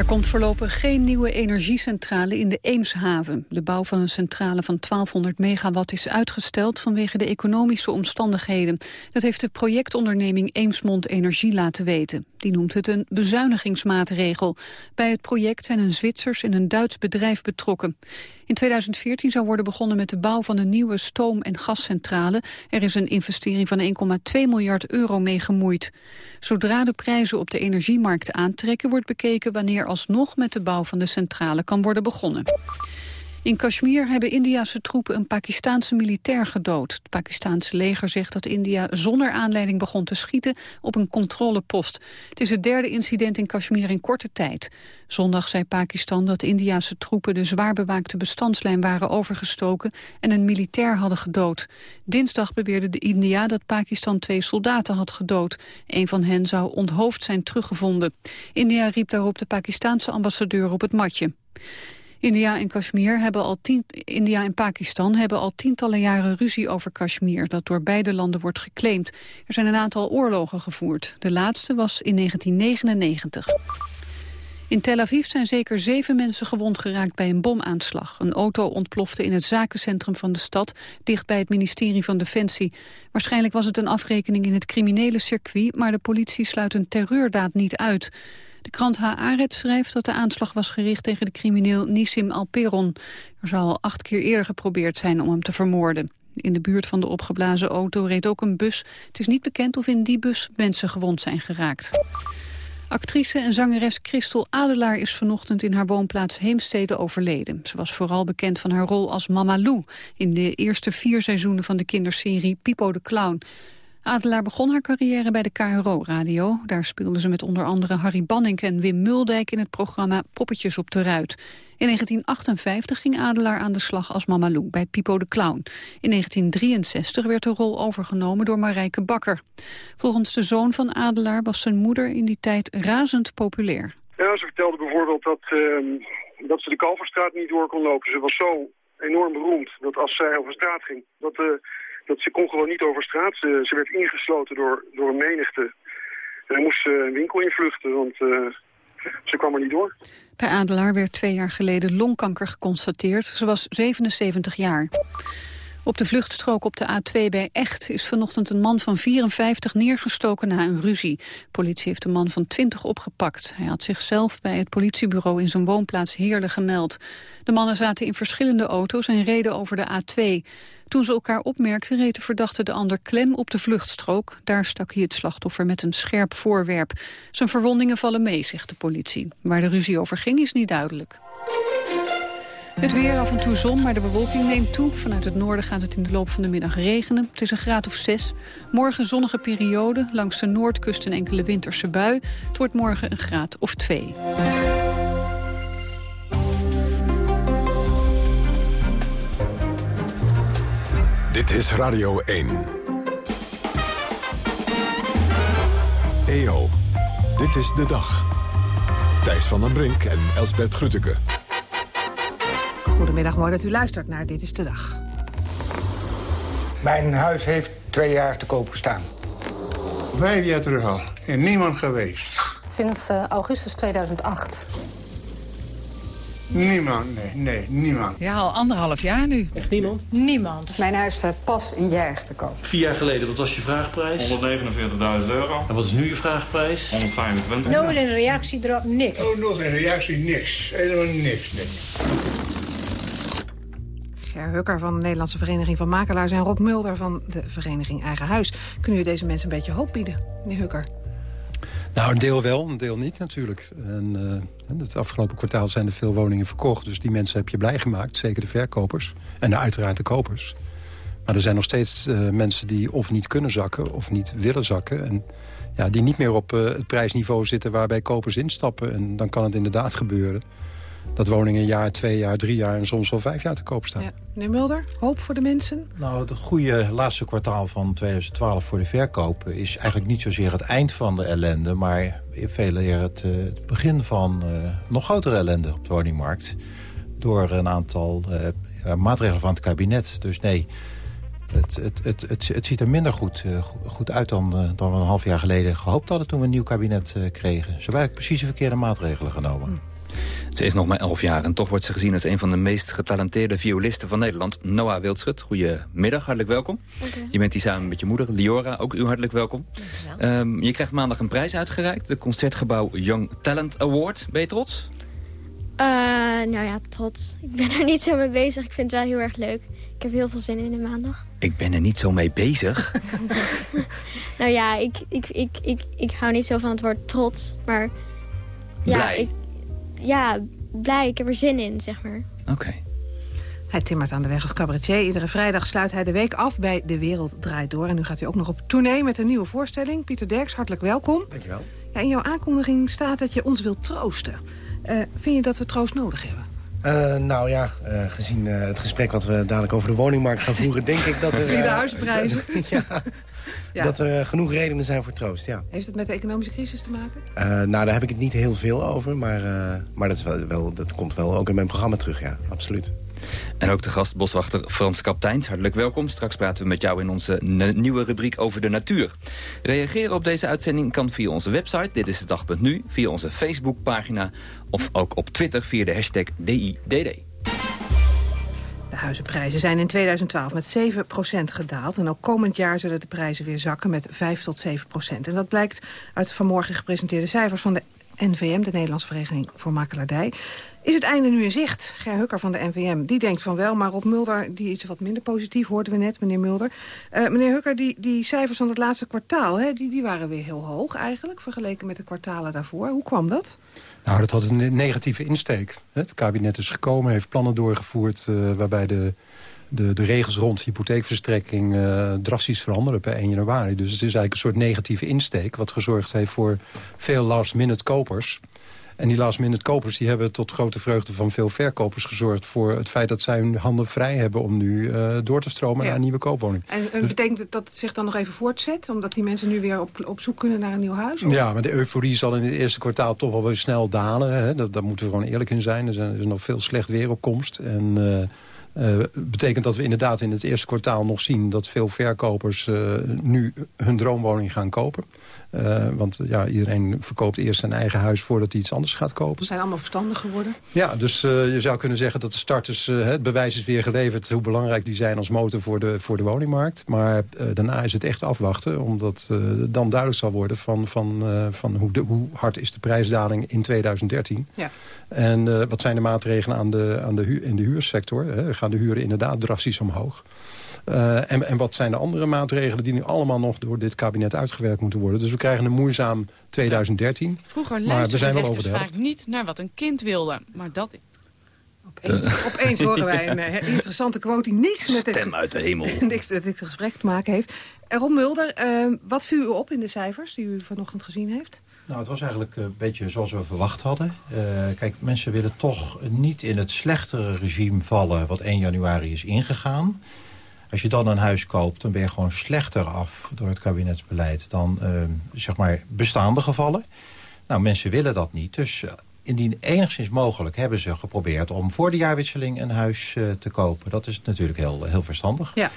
Er komt voorlopig geen nieuwe energiecentrale in de Eemshaven. De bouw van een centrale van 1200 megawatt is uitgesteld vanwege de economische omstandigheden. Dat heeft de projectonderneming Eemsmond Energie laten weten. Die noemt het een bezuinigingsmaatregel. Bij het project zijn een Zwitsers en een Duits bedrijf betrokken. In 2014 zou worden begonnen met de bouw van een nieuwe stoom- en gascentrale. Er is een investering van 1,2 miljard euro mee gemoeid. Zodra de prijzen op de energiemarkt aantrekken... wordt bekeken wanneer alsnog met de bouw van de centrale kan worden begonnen. In Kashmir hebben Indiase troepen een Pakistaanse militair gedood. Het Pakistaanse leger zegt dat India zonder aanleiding begon te schieten op een controlepost. Het is het derde incident in Kashmir in korte tijd. Zondag zei Pakistan dat Indiase troepen de zwaar bewaakte bestandslijn waren overgestoken en een militair hadden gedood. Dinsdag beweerde de India dat Pakistan twee soldaten had gedood. Een van hen zou onthoofd zijn teruggevonden. India riep daarop de Pakistanse ambassadeur op het matje. India en Kashmir hebben al tien, India en Pakistan hebben al tientallen jaren ruzie over Kashmir, dat door beide landen wordt geclaimd. Er zijn een aantal oorlogen gevoerd. De laatste was in 1999. In Tel Aviv zijn zeker zeven mensen gewond geraakt bij een bomaanslag. Een auto ontplofte in het zakencentrum van de stad, dicht bij het ministerie van Defensie. Waarschijnlijk was het een afrekening in het criminele circuit, maar de politie sluit een terreurdaad niet uit. De krant Haaretz schrijft dat de aanslag was gericht tegen de crimineel Nissim Alperon. Er zou al acht keer eerder geprobeerd zijn om hem te vermoorden. In de buurt van de opgeblazen auto reed ook een bus. Het is niet bekend of in die bus mensen gewond zijn geraakt. Actrice en zangeres Christel Adelaar is vanochtend in haar woonplaats Heemstede overleden. Ze was vooral bekend van haar rol als Mama Lou in de eerste vier seizoenen van de kinderserie Pipo de Clown. Adelaar begon haar carrière bij de KRO-radio. Daar speelde ze met onder andere Harry Banning en Wim Muldijk in het programma Poppetjes op de Ruit. In 1958 ging Adelaar aan de slag als Mama Lou bij Pipo de Clown. In 1963 werd de rol overgenomen door Marijke Bakker. Volgens de zoon van Adelaar was zijn moeder in die tijd razend populair. Ja, ze vertelde bijvoorbeeld dat, uh, dat ze de Kalverstraat niet door kon lopen. Ze was zo enorm beroemd dat als zij over straat ging... dat de dat ze kon gewoon niet over straat. Ze, ze werd ingesloten door, door een menigte. En dan moest ze een winkel invluchten, want uh, ze kwam er niet door. Bij Adelaar werd twee jaar geleden longkanker geconstateerd. Ze was 77 jaar. Op de vluchtstrook op de A2 bij Echt is vanochtend een man van 54 neergestoken na een ruzie. Politie heeft een man van 20 opgepakt. Hij had zichzelf bij het politiebureau in zijn woonplaats Heerlen gemeld. De mannen zaten in verschillende auto's en reden over de A2. Toen ze elkaar opmerkten reed de verdachte de ander klem op de vluchtstrook. Daar stak hij het slachtoffer met een scherp voorwerp. Zijn verwondingen vallen mee, zegt de politie. Waar de ruzie over ging is niet duidelijk. Het weer af en toe zon, maar de bewolking neemt toe. Vanuit het noorden gaat het in de loop van de middag regenen. Het is een graad of zes. Morgen zonnige periode, langs de noordkust een enkele winterse bui. Het wordt morgen een graad of twee. Dit is Radio 1. EO, dit is de dag. Thijs van den Brink en Elsbert Grütke. Goedemiddag, mooi dat u luistert naar Dit is de Dag. Mijn huis heeft twee jaar te koop gestaan. Vijf jaar terug al. En niemand geweest. Sinds uh, augustus 2008. Niemand, nee, nee, niemand. Ja, al anderhalf jaar nu. Echt niemand? Niemand. Mijn huis staat pas een jaar te koop. Vier jaar geleden, wat was je vraagprijs? 149.000 euro. En wat is nu je vraagprijs? 125. Nooit een reactie erop, niks. Oh, nog een reactie, niks. Helemaal niks, niks. Ger Hukker van de Nederlandse Vereniging van Makelaars... en Rob Mulder van de Vereniging Eigen Huis. Kunnen u deze mensen een beetje hoop bieden, meneer Hukker? Nou, een deel wel, een deel niet natuurlijk. En, uh, het afgelopen kwartaal zijn er veel woningen verkocht. Dus die mensen heb je blij gemaakt, zeker de verkopers. En uiteraard de kopers. Maar er zijn nog steeds uh, mensen die of niet kunnen zakken of niet willen zakken. En ja, die niet meer op uh, het prijsniveau zitten waarbij kopers instappen. En dan kan het inderdaad gebeuren dat woningen een jaar, twee jaar, drie jaar en soms wel vijf jaar te koop staan. Ja. Meneer Mulder, hoop voor de mensen? Nou, het goede laatste kwartaal van 2012 voor de verkoop... is eigenlijk niet zozeer het eind van de ellende... maar veel eer het, uh, het begin van uh, nog grotere ellende op de woningmarkt... door een aantal uh, maatregelen van het kabinet. Dus nee, Het, het, het, het, het ziet er minder goed, uh, goed uit dan, uh, dan we een half jaar geleden gehoopt hadden... toen we een nieuw kabinet uh, kregen. Ze hebben eigenlijk precies de verkeerde maatregelen genomen. Ze is nog maar 11 jaar en toch wordt ze gezien als een van de meest getalenteerde violisten van Nederland. Noah Wildschut, goedemiddag, hartelijk welkom. Okay. Je bent hier samen met je moeder, Liora, ook u hartelijk welkom. Um, je krijgt maandag een prijs uitgereikt, de Concertgebouw Young Talent Award. Ben je trots? Uh, nou ja, trots. Ik ben er niet zo mee bezig, ik vind het wel heel erg leuk. Ik heb heel veel zin in de maandag. Ik ben er niet zo mee bezig. nou ja, ik, ik, ik, ik, ik hou niet zo van het woord trots, maar... Ja, Blij? Ik, ja, blij. Ik heb er zin in, zeg maar. Oké. Okay. Hij timmert aan de weg als cabaretier. Iedere vrijdag sluit hij de week af bij De Wereld Draait Door. En nu gaat hij ook nog op tournee met een nieuwe voorstelling. Pieter Derks, hartelijk welkom. Dankjewel. Ja, in jouw aankondiging staat dat je ons wilt troosten. Uh, vind je dat we troost nodig hebben? Uh, nou ja, uh, gezien uh, het gesprek wat we dadelijk over de woningmarkt gaan voeren... denk ik dat. Zie de huisprijzen? ja, ja. Dat er genoeg redenen zijn voor troost, ja. Heeft het met de economische crisis te maken? nou, daar heb ik het niet heel veel over. Maar, maar dat, is wel, wel, dat komt wel ook in mijn programma terug, ja. Absoluut. En ook de gast boswachter Frans Kapteins. Hartelijk welkom. Straks praten we met jou in onze nieuwe rubriek over de natuur. Reageren op deze uitzending kan via onze website, dit is de dag.nu... via onze Facebookpagina of ook op Twitter via de hashtag DIDD. Huizenprijzen zijn in 2012 met 7% gedaald. En ook komend jaar zullen de prijzen weer zakken met 5 tot 7% En dat blijkt uit vanmorgen gepresenteerde cijfers van de NVM... de Nederlandse Vereniging voor Makelaardij. Is het einde nu in zicht? Ger Hukker van de NVM, die denkt van wel... maar Rob Mulder die is wat minder positief, hoorden we net, meneer Mulder. Uh, meneer Hukker, die, die cijfers van het laatste kwartaal... Hè, die, die waren weer heel hoog eigenlijk, vergeleken met de kwartalen daarvoor. Hoe kwam dat? Nou, dat had een negatieve insteek. Het kabinet is gekomen, heeft plannen doorgevoerd... Uh, waarbij de, de, de regels rond hypotheekverstrekking uh, drastisch veranderen per 1 januari. Dus het is eigenlijk een soort negatieve insteek... wat gezorgd heeft voor veel last-minute kopers... En die last-minute kopers die hebben tot grote vreugde van veel verkopers gezorgd... voor het feit dat zij hun handen vrij hebben om nu uh, door te stromen ja. naar een nieuwe koopwoning. En uh, betekent het dat het zich dan nog even voortzet? Omdat die mensen nu weer op, op zoek kunnen naar een nieuw huis? Of? Ja, maar de euforie zal in het eerste kwartaal toch wel weer snel dalen. Hè? Dat, daar moeten we gewoon eerlijk in zijn. Er, zijn, er is nog veel slecht weer op komst. En... Uh, uh, betekent dat we inderdaad in het eerste kwartaal nog zien... dat veel verkopers uh, nu hun droomwoning gaan kopen. Uh, want ja, iedereen verkoopt eerst zijn eigen huis voordat hij iets anders gaat kopen. Ze zijn allemaal verstandig geworden. Ja, dus je zou kunnen zeggen dat de starters... het bewijs is weer geleverd hoe belangrijk die zijn als motor voor de, voor de woningmarkt. Maar daarna is het echt afwachten. Omdat dan duidelijk zal worden van, van, van hoe, de, hoe hard is de prijsdaling in 2013. Ja. En wat zijn de maatregelen aan de, aan de hu in de huursector? Hè? Gaan de huren inderdaad drastisch omhoog? Uh, en, en wat zijn de andere maatregelen die nu allemaal nog door dit kabinet uitgewerkt moeten worden? Dus we krijgen een moeizaam 2013. Vroeger maar we zijn wel over luisterden de vaak helft. niet naar wat een kind wilde. Maar dat... Opeens, opeens horen wij een eh, interessante quote die niks met dit, Stem uit de hemel. niks met dit gesprek te maken heeft. Ron Mulder, eh, wat viel u op in de cijfers die u vanochtend gezien heeft? Nou, het was eigenlijk een beetje zoals we verwacht hadden. Uh, kijk, mensen willen toch niet in het slechtere regime vallen... wat 1 januari is ingegaan. Als je dan een huis koopt, dan ben je gewoon slechter af... door het kabinetsbeleid dan uh, zeg maar bestaande gevallen. Nou, mensen willen dat niet. Dus uh, indien enigszins mogelijk hebben ze geprobeerd... om voor de jaarwisseling een huis uh, te kopen. Dat is natuurlijk heel, heel verstandig. Ja.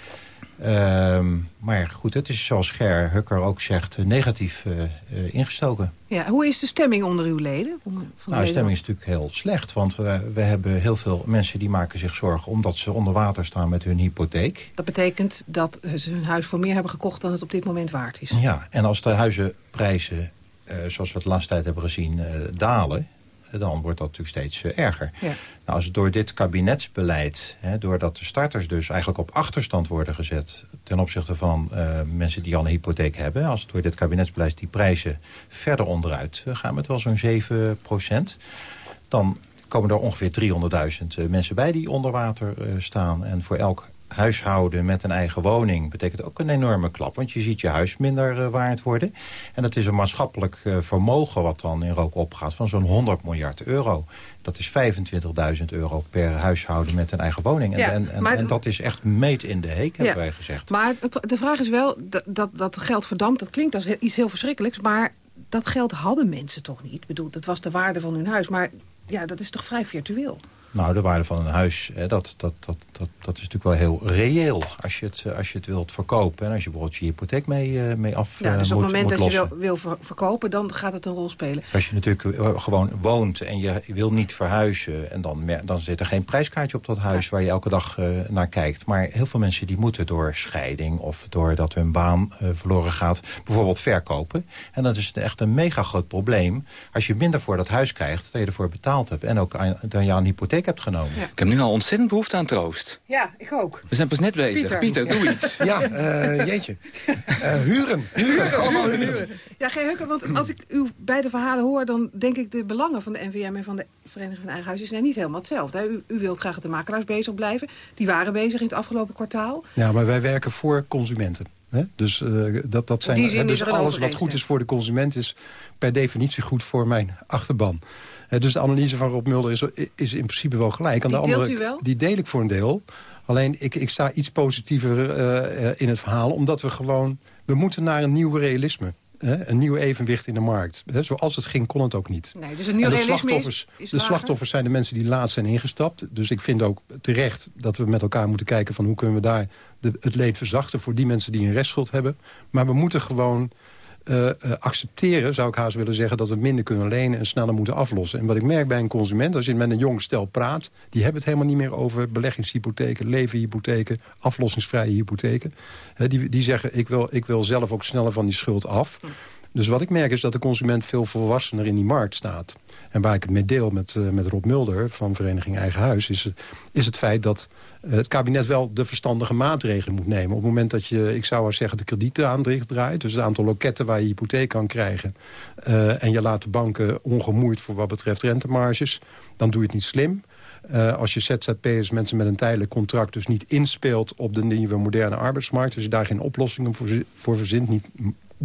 Uh, maar goed, het is zoals Ger Hukker ook zegt, negatief uh, uh, ingestoken. Ja, hoe is de stemming onder uw leden? Van nou, de stemming is natuurlijk heel slecht. Want we, we hebben heel veel mensen die maken zich zorgen... omdat ze onder water staan met hun hypotheek. Dat betekent dat ze hun huis voor meer hebben gekocht... dan het op dit moment waard is. Ja, en als de huizenprijzen, uh, zoals we het laatste tijd hebben gezien, dalen dan wordt dat natuurlijk steeds uh, erger. Ja. Nou, als door dit kabinetsbeleid, hè, doordat de starters dus eigenlijk op achterstand worden gezet... ten opzichte van uh, mensen die al een hypotheek hebben... als door dit kabinetsbeleid die prijzen verder onderuit uh, gaan met wel zo'n 7 procent... dan komen er ongeveer 300.000 mensen bij die onder water staan. En voor elk huishouden met een eigen woning betekent ook een enorme klap. Want je ziet je huis minder uh, waard worden. En dat is een maatschappelijk uh, vermogen wat dan in rook opgaat van zo'n 100 miljard euro. Dat is 25.000 euro per huishouden met een eigen woning. En, Ja, en, en, maar- en dat is echt meet in de heek, hebben wij gezegd. Maar de vraag is wel, dat, dat, dat geld verdampt, dat klinkt als iets heel verschrikkelijks... maar dat geld hadden mensen toch niet? Ik bedoel, dat was de waarde van hun huis. Maar ja, dat is toch vrij virtueel? Nou, de waarde van een huis, hè, dat, dat, dat, dat, dat is natuurlijk wel heel reëel als je het, als je het wilt verkopen. En als je bijvoorbeeld je hypotheek mee, uh, mee af ja, dus op het moment dat je wil, wil verkopen, dan gaat het een rol spelen. Als je natuurlijk gewoon woont en je wil niet verhuizen... en dan, dan zit er geen prijskaartje op dat huis waar je elke dag uh, naar kijkt. Maar heel veel mensen die moeten door scheiding... of doordat hun baan verloren gaat, bijvoorbeeld verkopen. En dat is echt een mega groot probleem. Als je minder voor dat huis krijgt, dat je ervoor betaald hebt... en ook aan, dan je aan een hebt genomen. Ja. Ik heb nu al ontzettend behoefte aan troost. Ja, ik ook. We zijn pas net bezig. Pieter, Pieter doe iets. Ja, uh, jeetje. Uh, huren. Huren. Allemaal huren. Ja, geen Hukke, want als ik uw beide verhalen hoor... dan denk ik de belangen van de NVM en van de Vereniging van Eigen Huis... zijn niet helemaal hetzelfde. U, u wilt graag dat de makelaars bezig blijven. Die waren bezig in het afgelopen kwartaal. Ja, maar wij werken voor consumenten. Hè? Dus, uh, dat, dat zijn, zin dus alles wat goed is voor de consument... is per definitie goed voor mijn achterban. Dus de analyse van Rob Mulder is, is in principe wel gelijk. Aan die de andere, deelt u wel? Die deel ik voor een deel. Alleen ik, ik sta iets positiever uh, in het verhaal. Omdat we gewoon... We moeten naar een nieuw realisme. Hè? Een nieuw evenwicht in de markt. Hè? Zoals het ging kon het ook niet. Nee, dus een nieuw de realisme slachtoffers, is, is De slachtoffers zijn de mensen die laatst zijn ingestapt. Dus ik vind ook terecht dat we met elkaar moeten kijken... van hoe kunnen we daar de, het leed verzachten... voor die mensen die een restschuld hebben. Maar we moeten gewoon... Uh, uh, accepteren, zou ik haast willen zeggen... dat we minder kunnen lenen en sneller moeten aflossen. En wat ik merk bij een consument, als je met een jong stel praat... die hebben het helemaal niet meer over beleggingshypotheken... levenhypotheken, aflossingsvrije hypotheken. Die, die zeggen, ik wil, ik wil zelf ook sneller van die schuld af. Dus wat ik merk is dat de consument veel volwassener in die markt staat. En waar ik het mee deel met, uh, met Rob Mulder van Vereniging Eigen Huis... is, is het feit dat uh, het kabinet wel de verstandige maatregelen moet nemen. Op het moment dat je, ik zou wel zeggen, de kredieten aan draait... dus het aantal loketten waar je hypotheek kan krijgen... Uh, en je laat de banken ongemoeid voor wat betreft rentemarges... dan doe je het niet slim. Als je ZZP'ers, mensen met een tijdelijk contract... dus niet inspeelt op de nieuwe moderne arbeidsmarkt... dus je daar geen oplossingen voor, voor verzint... niet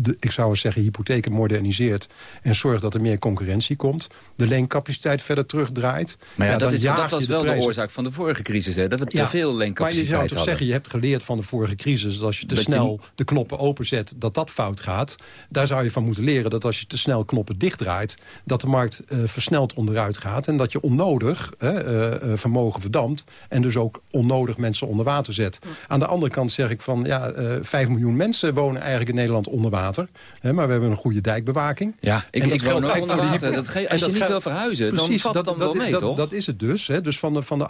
de, ik zou eens zeggen, hypotheken moderniseert... en zorgt dat er meer concurrentie komt. De leencapaciteit verder terugdraait. Maar ja, ja dat, is, dat was wel de, oorzaak van de vorige crisis. Hè? Dat we te Ja, veel Maar je leencapaciteit zou toch hadden. zeggen, je hebt geleerd van de vorige crisis... dat als je te Dat snel de knoppen openzet, dat dat fout gaat. Daar zou je van moeten leren dat als je te snel knoppen dichtdraait... dat de markt eh, versneld onderuit gaat. En dat je onnodig eh, eh, vermogen verdampt. En dus ook onnodig mensen onder water zet. Aan de andere kant zeg ik van... ja, eh 5 miljoen mensen wonen eigenlijk in Nederland onder water. Hè, maar we hebben een goede dijkbewaking. Ja, ik, En dat ik woon ook onder water. Dat en als je dat niet wil verhuizen, dan valt het dan wel mee, dat, toch? Dat is het dus. Hè. Dus van de, van de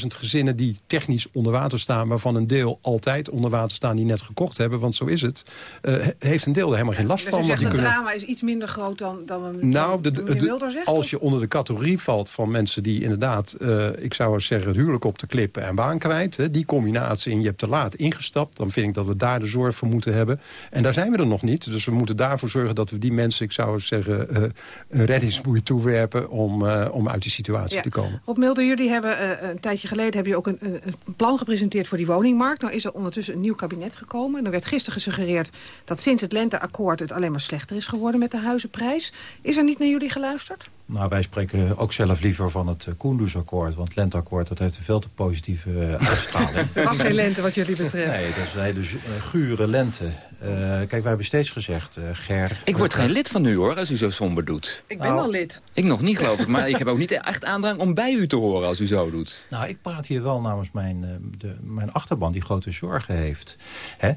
800.000 gezinnen die technisch onder water staan... waarvan een deel altijd onder water staan die net gekocht hebben... want zo is het, eh, he- heeft een deel er helemaal geen last Dus van. want zegt die het kunnen- drama is iets minder groot dan, dan, dan nou, de, de- meneer de- Mulder zegt? als je onder de categorie valt van mensen die inderdaad... eh, ik zou eens zeggen, het huwelijk op de klippen en baan kwijt... Hè, die combinatie en je hebt te laat ingestapt... dan vind ik dat we daar de zorg voor moeten hebben. En daar zijn we er nog niet. Dus we moeten daarvoor zorgen dat we die mensen... ik zou zeggen, eh, een reddingsboei toewerpen... om, eh, om uit die situatie Ja. te komen. Rob Mulder, jullie hebben eh, een tijdje geleden heb je ook een, een, plan gepresenteerd voor die woningmarkt. Nou is er ondertussen een nieuw kabinet gekomen. En er werd gisteren gesuggereerd dat sinds het lenteakkoord het alleen maar slechter is geworden met de huizenprijs. Is er niet naar jullie geluisterd? Nou, wij spreken ook zelf liever van het uh, Koendersakkoord. Want het lenteakkoord dat heeft een veel te positieve uh, uitstraling. Er was geen lente wat jullie betreft. Nee, dat is een hele zu- uh, gure lente. Uh, kijk, wij hebben steeds gezegd, uh, Ger... Ik word geen lid van u, hoor, als u zo somber doet. Ik ben Nou. al lid. Ik nog niet, geloof ik. Maar ik heb ook niet echt aandrang om bij u te horen als u zo doet. Nou, ik praat hier wel namens mijn, de, mijn achterban die grote zorgen heeft. Hè?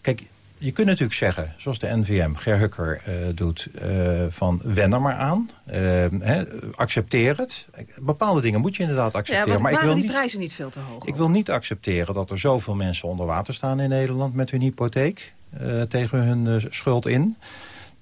Kijk, je kunt natuurlijk zeggen, zoals de NVM, Ger Hukker uh, doet... Uh, van wen er maar aan, uh, hè, accepteer het. Bepaalde dingen moet je inderdaad accepteren. Ja, maar ik wil die niet, prijzen niet veel te hoog? ik wil niet accepteren dat er zoveel mensen onder water staan in Nederland... met hun hypotheek tegen hun schuld in.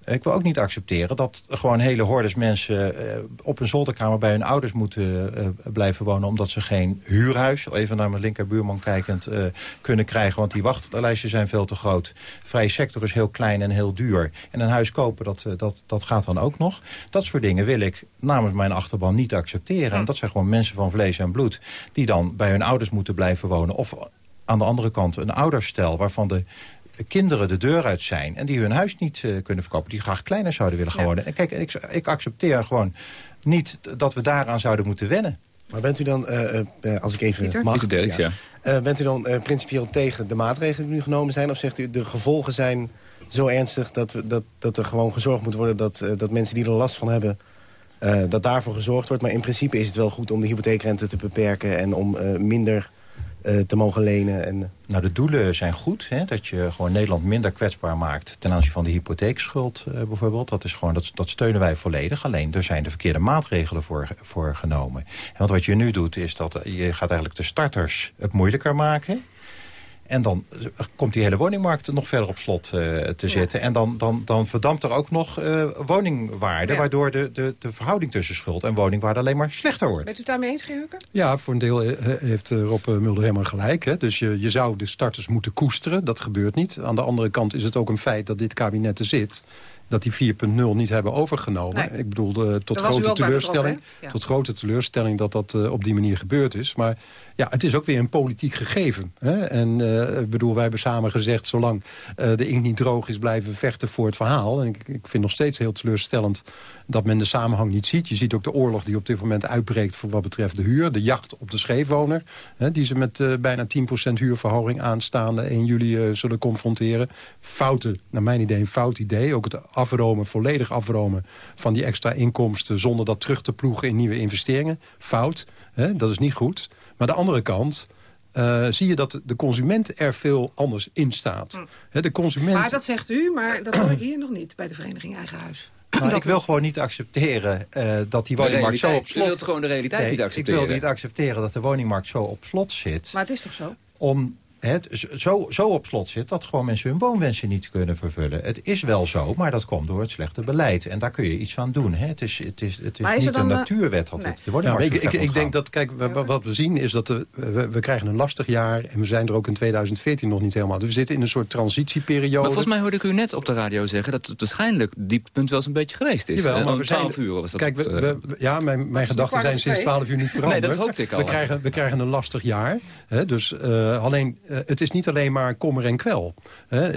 Ik wil ook niet accepteren dat gewoon hele hordes mensen uh, op een zolderkamer bij hun ouders moeten uh, blijven wonen. Omdat ze geen huurhuis, even naar mijn linkerbuurman kijkend, uh, kunnen krijgen. Want die wachtlijsten zijn veel te groot. Vrije sector is heel klein en heel duur. En een huis kopen, dat, dat, dat gaat dan ook nog. Dat soort dingen wil ik namens mijn achterban niet accepteren. En dat zijn gewoon mensen van vlees en bloed die dan bij hun ouders moeten blijven wonen. Of aan de andere kant een ouderstel waarvan de kinderen de deur uit zijn... en die hun huis niet uh, kunnen verkopen... die graag kleiner zouden willen gaan Ja. wonen. En kijk, ik, ik accepteer gewoon niet dat we daaraan zouden moeten wennen. Maar bent u dan, uh, uh, als ik even Pieter? mag... Pieter Derks, ja. Uh, bent u dan uh, principieel tegen de maatregelen die nu genomen zijn? Of zegt u, de gevolgen zijn zo ernstig dat, we, dat, dat er gewoon gezorgd moet worden... dat, uh, dat mensen die er last van hebben eh, dat daarvoor gezorgd wordt. Maar in principe is het wel goed om de hypotheekrente te beperken... en om eh, minder eh, te mogen lenen. En, Nou, de doelen zijn goed. Hè? Dat je gewoon Nederland minder kwetsbaar maakt... ten aanzien van de hypotheekschuld eh, bijvoorbeeld. Dat, is gewoon, dat, dat steunen wij volledig. Alleen, er zijn de verkeerde maatregelen voor, voor genomen. En want wat je nu doet, is dat je gaat eigenlijk de starters het moeilijker maken... En dan komt die hele woningmarkt nog verder op slot uh, te zitten. En dan, dan, dan verdampt er ook nog uh, woningwaarde... Ja. waardoor de, de, de verhouding tussen schuld en woningwaarde alleen maar slechter wordt. Bent u het daarmee eens, Geurken? Ja, voor een deel heeft Rob Mulder helemaal gelijk. Hè? Dus je, je zou de starters moeten koesteren. Dat gebeurt niet. Aan de andere kant is het ook een feit dat dit kabinet er zit dat die 4.0 niet hebben overgenomen. Nee. Ik bedoel, tot, grote teleurstelling, ja. tot grote teleurstelling dat dat uh, op die manier gebeurd is. Maar ja, het is ook weer een politiek gegeven. Hè? En uh, ik bedoel, wij hebben samen gezegd... zolang uh, de inkt niet droog is, blijven we vechten voor het verhaal. En ik, ik vind nog steeds heel teleurstellend dat men de samenhang niet ziet. Je ziet ook de oorlog die op dit moment uitbreekt... voor wat betreft de huur. De jacht op de scheefwoner. Hè, die ze met uh, bijna 10% huurverhoging aanstaande 1 juli zullen confronteren. Fouten, naar mijn idee een fout idee. Ook het afromen, volledig afromen van die extra inkomsten... zonder dat terug te ploegen in nieuwe investeringen. Fout, hè, dat is niet goed. Maar aan de andere kant... Uh, zie je dat de consument er veel anders in staat. Hm. He, de consument... Maar dat zegt u, maar dat hoor ik hier nog niet bij de vereniging Eigen Huis. Maar ik wil gewoon niet accepteren uh, dat die woningmarkt zo op slot... U wilt gewoon de realiteit nee, niet accepteren. Ik wil niet accepteren dat de woningmarkt zo op slot zit. Maar het is toch zo? Om het zo, zo op slot zit dat gewoon mensen hun woonwensen niet kunnen vervullen. Het is wel zo, maar dat komt door het slechte beleid. En daar kun je iets aan doen. Hè? Het is, het is, het is, is niet een natuurwet dat nee. het de woningmarkt ja, ik, ik, ik denk dat, kijk, wat we zien is dat de, we, we, krijgen een lastig jaar... en we zijn er ook in 2014 nog niet helemaal. Dus we zitten in een soort transitieperiode. Maar volgens mij hoorde ik u net op de radio zeggen... dat het waarschijnlijk dieptepunt wel eens een beetje geweest is. Jawel, maar om we 12 zijn, uur was dat. Kijk, we, we, ja, mijn, mijn gedachten zijn sinds 12 uur niet veranderd. nee, dat hoopte ik al. We krijgen, we krijgen een lastig jaar. Hè, dus uh, alleen, het is niet alleen maar kommer en kwel. He,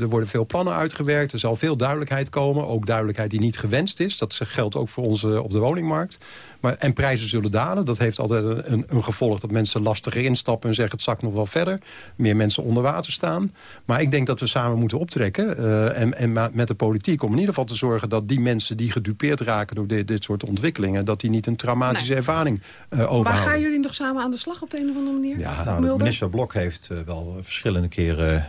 er worden veel plannen uitgewerkt. Er zal veel duidelijkheid komen. Ook duidelijkheid die niet gewenst is. Dat geldt ook voor ons op de woningmarkt. Maar, en prijzen zullen dalen. Dat heeft altijd een, een, gevolg dat mensen lastiger instappen... en zeggen het zakt nog wel verder. Meer mensen onder water staan. Maar ik denk dat we samen moeten optrekken. Uh, en, en met de politiek om in ieder geval te zorgen... dat die mensen die gedupeerd raken door dit, dit soort ontwikkelingen... dat die niet een traumatische nee. ervaring uh, overhouden. Maar gaan jullie nog samen aan de slag op de een of andere manier? Ja, nou, de minister Blok heeft uh, wel verschillende keren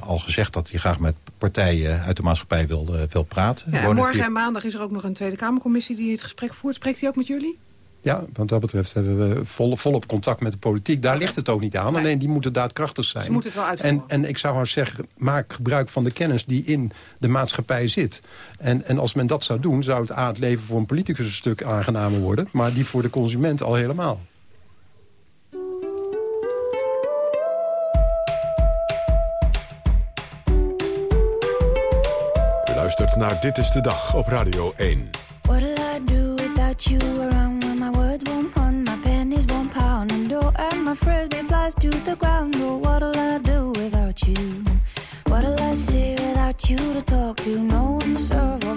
al gezegd... dat hij graag met partijen uit de maatschappij wil, wil praten. Ja, en morgen en maandag is er ook nog een Tweede Kamercommissie... die het gesprek voert. Spreekt hij ook met jullie? Ja, wat dat betreft hebben we vol, volop contact met de politiek. Daar ligt het ook niet aan. Alleen die moeten daadkrachtig zijn. Ze moeten het wel uitvoeren. En, en ik zou maar zeggen, maak gebruik van de kennis die in de maatschappij zit. En, en als men dat zou doen, zou het, a, het leven voor een politicus een stuk aangenamer worden. Maar die voor de consument al helemaal. Naar Dit is de Dag op Radio 1. What'll I do without you around when my words won't pun, my pennies won't pound, and door and my frisbee flies to the ground? Oh, what'll I do without you? What'll I say without you to talk to? No one to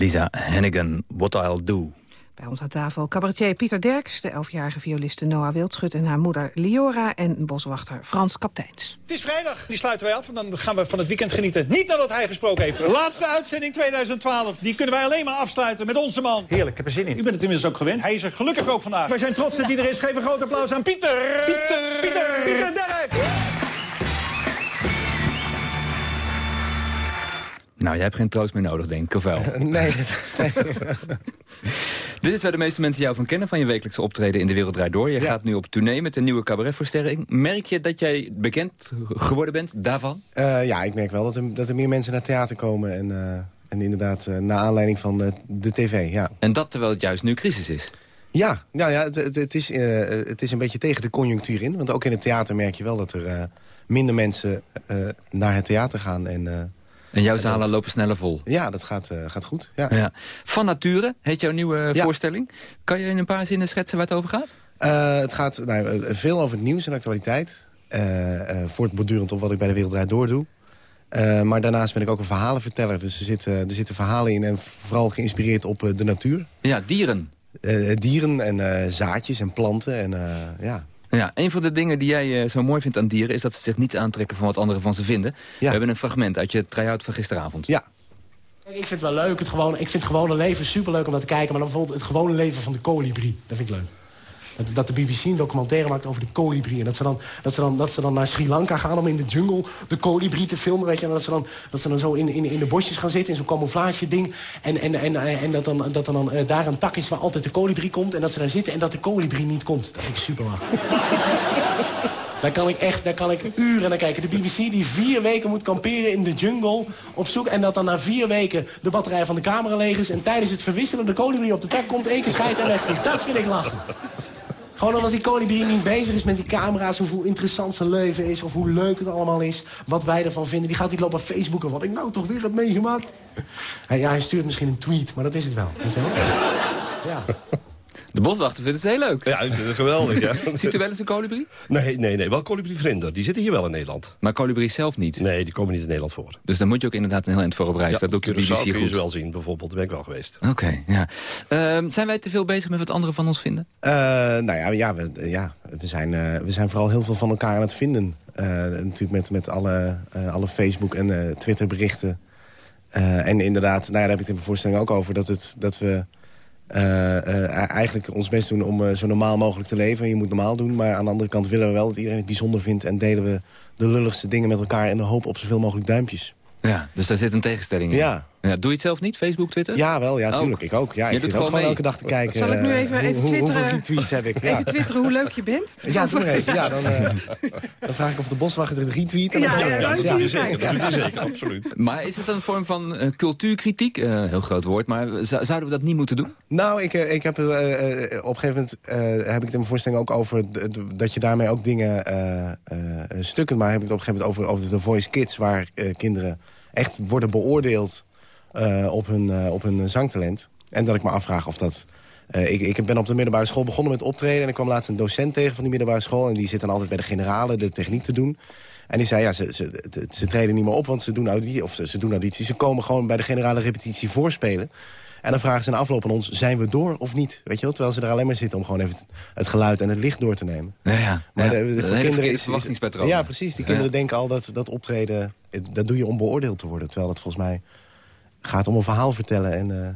Lisa Hennigan, What I'll Do. Bij ons aan tafel cabaretier Pieter Derks, de elfjarige violiste Noah Wildschut... en haar moeder Liora en boswachter Frans Kapteins. Het is vrijdag, die sluiten wij af en dan gaan we van het weekend genieten. Niet nadat hij gesproken heeft. Laatste uitzending 2012, die kunnen wij alleen maar afsluiten met onze man. Heerlijk, ik heb er zin in. U bent het inmiddels ook gewend. Hij is er gelukkig ook vandaag. Wij zijn trots dat hij er is. Geef een groot applaus aan Pieter. Pieter. Pieter. Pieter Derks. Nou, jij hebt geen troost meer nodig, denk ik, of wel? nee. Dit is waar de meeste mensen jou van kennen, van je wekelijkse optreden in De Wereld Draait Door. Je gaat nu op tournee met een nieuwe cabaretvoorstelling. Merk je dat jij bekend geworden bent daarvan? Uh, ja, ik merk wel dat er, dat er meer mensen naar theater komen. En, uh, en inderdaad, uh, naar aanleiding van de tv, ja. En dat terwijl het juist nu crisis is? Ja, nou ja het, het, het is, het is een beetje tegen de conjunctuur in. Want ook in het theater merk je wel dat er minder mensen naar het theater gaan... En, en jouw zalen lopen sneller vol? Ja, dat gaat, uh, gaat goed. Ja. Ja. Van Nature heet jouw nieuwe ja. voorstelling. Kan je in een paar zinnen schetsen waar het over gaat? Uh, het gaat nou, veel over het nieuws en actualiteit. Uh, voortbordurend op wat ik bij de Wereld Door doe. maar daarnaast ben ik ook een verhalenverteller. Dus er zitten, er zitten verhalen in en vooral geïnspireerd op de natuur. Ja, dieren. dieren en zaadjes en planten. En, ja. Ja, een van de dingen die jij uh, zo mooi vindt aan dieren... is dat ze zich niet aantrekken van wat anderen van ze vinden. We hebben een fragment uit je try-out van gisteravond. Ja. Ik vind het wel leuk. Het gewone, ik vind het gewone leven superleuk om dat te kijken. Maar dan bijvoorbeeld het gewone leven van de kolibrie. Dat vind ik leuk. Dat, dat de BBC een documentaire maakt over de kolibrie. En dat ze, dan, dat, ze dan, dat ze dan naar Sri Lanka gaan om in de jungle de kolibrie te filmen. Weet je? En dat ze dan, dat ze dan zo in, in, in de bosjes gaan zitten, in zo'n camouflage ding. En, en, en, en dat, dan, dat er dan uh, daar een tak is waar altijd de kolibrie komt. En dat ze daar zitten en dat de kolibrie niet komt. Dat vind ik super lachen. Daar kan ik echt, daar kan ik uren naar kijken. De BBC die vier weken moet kamperen in de jungle op zoek... en dat dan na vier weken de batterij van de camera leeg is... en tijdens het verwisselen de kolibrie op de tak komt... één keer schijt en. Dat vind ik lachen. Gewoon omdat die kolibrie niet bezig is met die camera's... of hoe interessant zijn leven is, of hoe leuk het allemaal is... wat wij ervan vinden. Die gaat niet lopen op Facebook en wat ik nou toch weer heb meegemaakt. Ja, hij stuurt misschien een tweet, maar dat is het wel. Wel? Ja. De boswachter vindt het heel leuk. Ja, geweldig, ja. Ziet u wel eens een kolibrie? Nee, nee, nee. Wel kolibrievrienden. Die zitten hier wel in Nederland. Maar kolibries zelf niet? Nee, die komen niet in Nederland voor. Dus dan moet je ook inderdaad een heel eind voor op reis. Ja, dat doet de BBC kun je goed. ze wel zien, bijvoorbeeld. Daar ben ik wel geweest. Oké, ja. Ehm, zijn wij te veel bezig met wat anderen van ons vinden? Uh, nou ja, ja, we, ja we, zijn, uh, we zijn vooral heel veel van elkaar aan het vinden. Uh, natuurlijk met, met alle, alle Facebook- en Twitter berichten. en inderdaad, nou ja, daar heb ik het in mijn voorstelling ook over... dat, het, dat we... Uh, uh, eigenlijk ons best doen om uh, zo normaal mogelijk te leven. En je moet normaal doen. Maar aan de andere kant willen we wel dat iedereen het bijzonder vindt. En delen we de lulligste dingen met elkaar in de hoop op zoveel mogelijk duimpjes. Ja, dus daar zit een tegenstelling in. Ja. Ja doe je het zelf niet? Facebook, Twitter? Ja, wel. Ja, tuurlijk. Ik ook. Ja, je ik zit ook gewoon mee? elke dag te kijken. Zal ik nu even, even hoe, twitteren? Hoeveel retweets heb ik? Even Ja, twitteren hoe leuk je bent? ja doe maar even. Ja, dan, dan vraag ik of de boswachter het retweet. En Ja, dan- ja, je zeker, kijken. dat doe je zeker, absoluut. Maar is het een vorm van eh, cultuurkritiek? Eh, heel groot woord, maar zou- zouden we dat niet moeten doen? Nou, ik, eh, ik heb, eh, eh, op een gegeven moment eh, heb ik het in mijn voorstelling ook over... dat je daarmee ook dingen eh, eh, stukken... maar heb ik het op een gegeven moment over, over de Voice Kids... waar eh, kinderen echt worden beoordeeld eh, op, hun, eh, op hun zangtalent. En dat ik me afvraag of dat... eh, ik, ik ben op de middelbare school begonnen met optreden... en ik kwam laatst een docent tegen van die middelbare school... en die zit dan altijd bij de generalen de techniek te doen... En die zei, ja, ze, ze, ze, treden niet meer op, want ze doen, auditie, of ze, ze doen auditie. Ze komen gewoon bij de generale repetitie voorspelen. En dan vragen ze na afloop aan ons, zijn we door of niet? Weet je wel? Terwijl ze er alleen maar zitten om gewoon even het, geluid en het licht door te nemen. Ja, ja. Maar Ja, de, de- kinderen is, is-. Ja, precies. Die kinderen denken al dat dat optreden, eh, dat doe je om beoordeeld te worden. Terwijl het volgens mij gaat om een verhaal vertellen. En eh,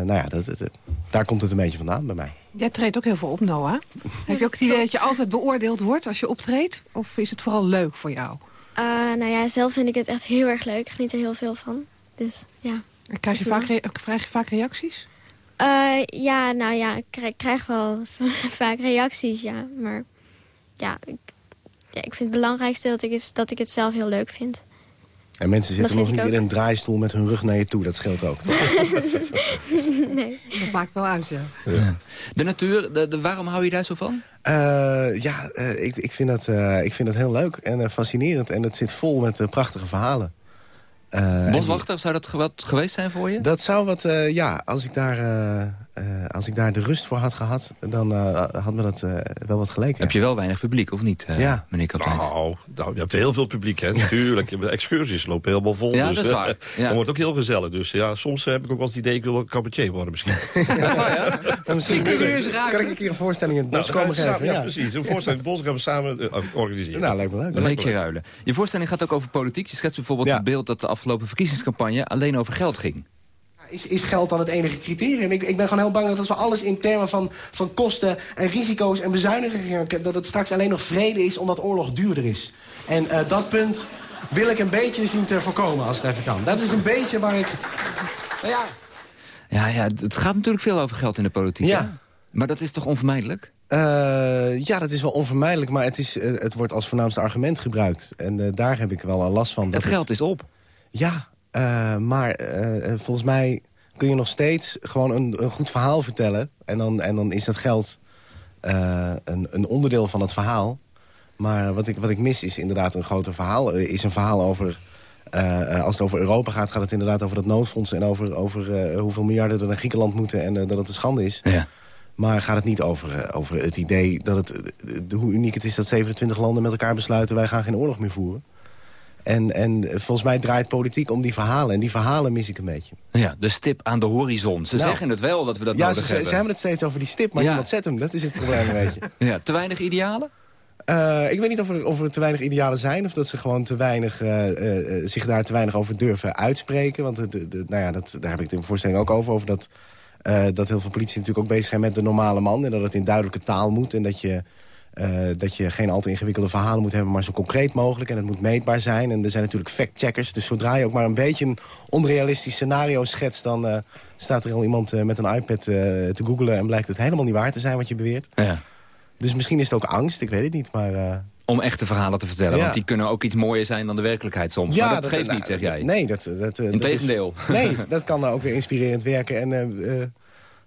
eh, nou ja, dat, dat- dat- daar komt het een beetje vandaan bij mij. Jij treedt ook heel veel op, Noah. Heb je ook het idee dat je altijd beoordeeld wordt als je optreedt? Of is het vooral leuk voor jou? Eh, nou ja, zelf vind ik het echt heel erg leuk. Ik geniet er heel veel van. Dus ja. En Krijg je, vaak, krijg je vaak reacties? Eh, ja, nou ja, ik krijg, krijg wel vaak reacties, ja. Maar ja ik, ja, ik vind het belangrijkste dat ik, het, dat ik het zelf heel leuk vind. En mensen zitten nog niet in een draaistoel met hun rug naar je toe. Dat scheelt ook. toch? nee. Dat maakt wel uit, ja. Ja. De natuur, de, de, waarom hou je daar zo van? Eh, ja, eh, ik, ik, vind dat, eh, ik vind dat heel leuk en fascinerend. En het zit vol met prachtige verhalen. Eh, en Boswachter, zou dat ge- wat geweest zijn voor je? Dat zou wat, eh, ja, als ik daar... eh, eh, als ik daar de rust voor had gehad... dan uh, had me dat uh, wel wat geleken. Heb je wel weinig publiek, of niet, ja. meneer Kaptein? Nou, nou, je hebt heel veel publiek, hè, natuurlijk. Excursies lopen helemaal vol. Ja, dus, dat is waar. Ja. Dan wordt het ook heel gezellig. Dus ja, soms heb ik ook wel het idee... ik wil wel cabaretier worden misschien. dat waar, ja? Nou, misschien kan, kan ik een keer een voorstelling in het bos nou, komen geven. Samen, ja. ja. precies. Een voorstelling in het bos gaan we samen organiseren. Nou, lijkt me leuk. Een weekje ruilen. Je voorstelling gaat ook over politiek. Je schetst bijvoorbeeld het beeld dat de afgelopen verkiezingscampagne... alleen over geld ging. Is, is geld dan het enige criterium? Ik, ik ben gewoon heel bang dat als we alles in termen van, van kosten en risico's en bezuinigingen... dat het straks alleen nog vrede is omdat oorlog duurder is. En uh, dat punt wil ik een beetje zien te voorkomen als het even kan. Dat is een beetje waar ik... Nou ja. Ja, ja, het gaat natuurlijk veel over geld in de politiek. Ja. Hè? Maar dat is toch onvermijdelijk? Uh, ja, dat is wel onvermijdelijk, maar het, is, uh, het wordt als voornaamste argument gebruikt. En uh, daar heb ik wel last van. Dat het geld is op. Ja, uh, maar uh, volgens mij kun je nog steeds gewoon een, een, goed verhaal vertellen. En dan, en dan is dat geld uh, een, een, onderdeel van het verhaal. Maar wat ik, wat ik mis is inderdaad een groter verhaal. is een verhaal over... als het over Europa gaat, gaat het inderdaad over dat noodfonds... en over, over hoeveel miljarden er naar Griekenland moeten... en dat het een schande is. Ja. Maar gaat het niet over, over het idee dat het, hoe uniek het is... dat 27 landen met elkaar besluiten... wij gaan geen oorlog meer voeren. En, en volgens mij draait politiek om die verhalen. En die verhalen mis ik een beetje. Ja, de stip aan de horizon. Ze nou, zeggen het wel dat we dat ja, nodig ze, hebben. ze hebben het steeds over die stip, maar Ja. niemand zet hem. Dat is het probleem een beetje. Ja, te weinig idealen? Uh, ik weet niet of er, of er te weinig idealen zijn... of dat ze gewoon te weinig, uh, uh, zich daar te weinig over durven uitspreken. Want nou ja, dat, daar heb ik de voorstelling ook over. over dat, dat heel veel politie natuurlijk ook bezig zijn met de normale man... en dat het in duidelijke taal moet en dat je... Uh, dat je geen al te ingewikkelde verhalen moet hebben... maar zo concreet mogelijk en het moet meetbaar zijn. En er zijn natuurlijk fact-checkers. Dus zodra je ook maar een beetje een onrealistisch scenario schetst... dan uh, staat er al iemand uh, met een iPad te googlen... en blijkt het helemaal niet waar te zijn wat je beweert. Ja. Dus misschien is het ook angst, ik weet het niet. Maar, Om echte verhalen te vertellen. Ja. Want die kunnen ook iets mooier zijn dan de werkelijkheid soms. ja, maar dat, geeft niet, zeg jij. Nee, dat... dat Integendeel. Is, nee, dat kan ook weer inspirerend werken. En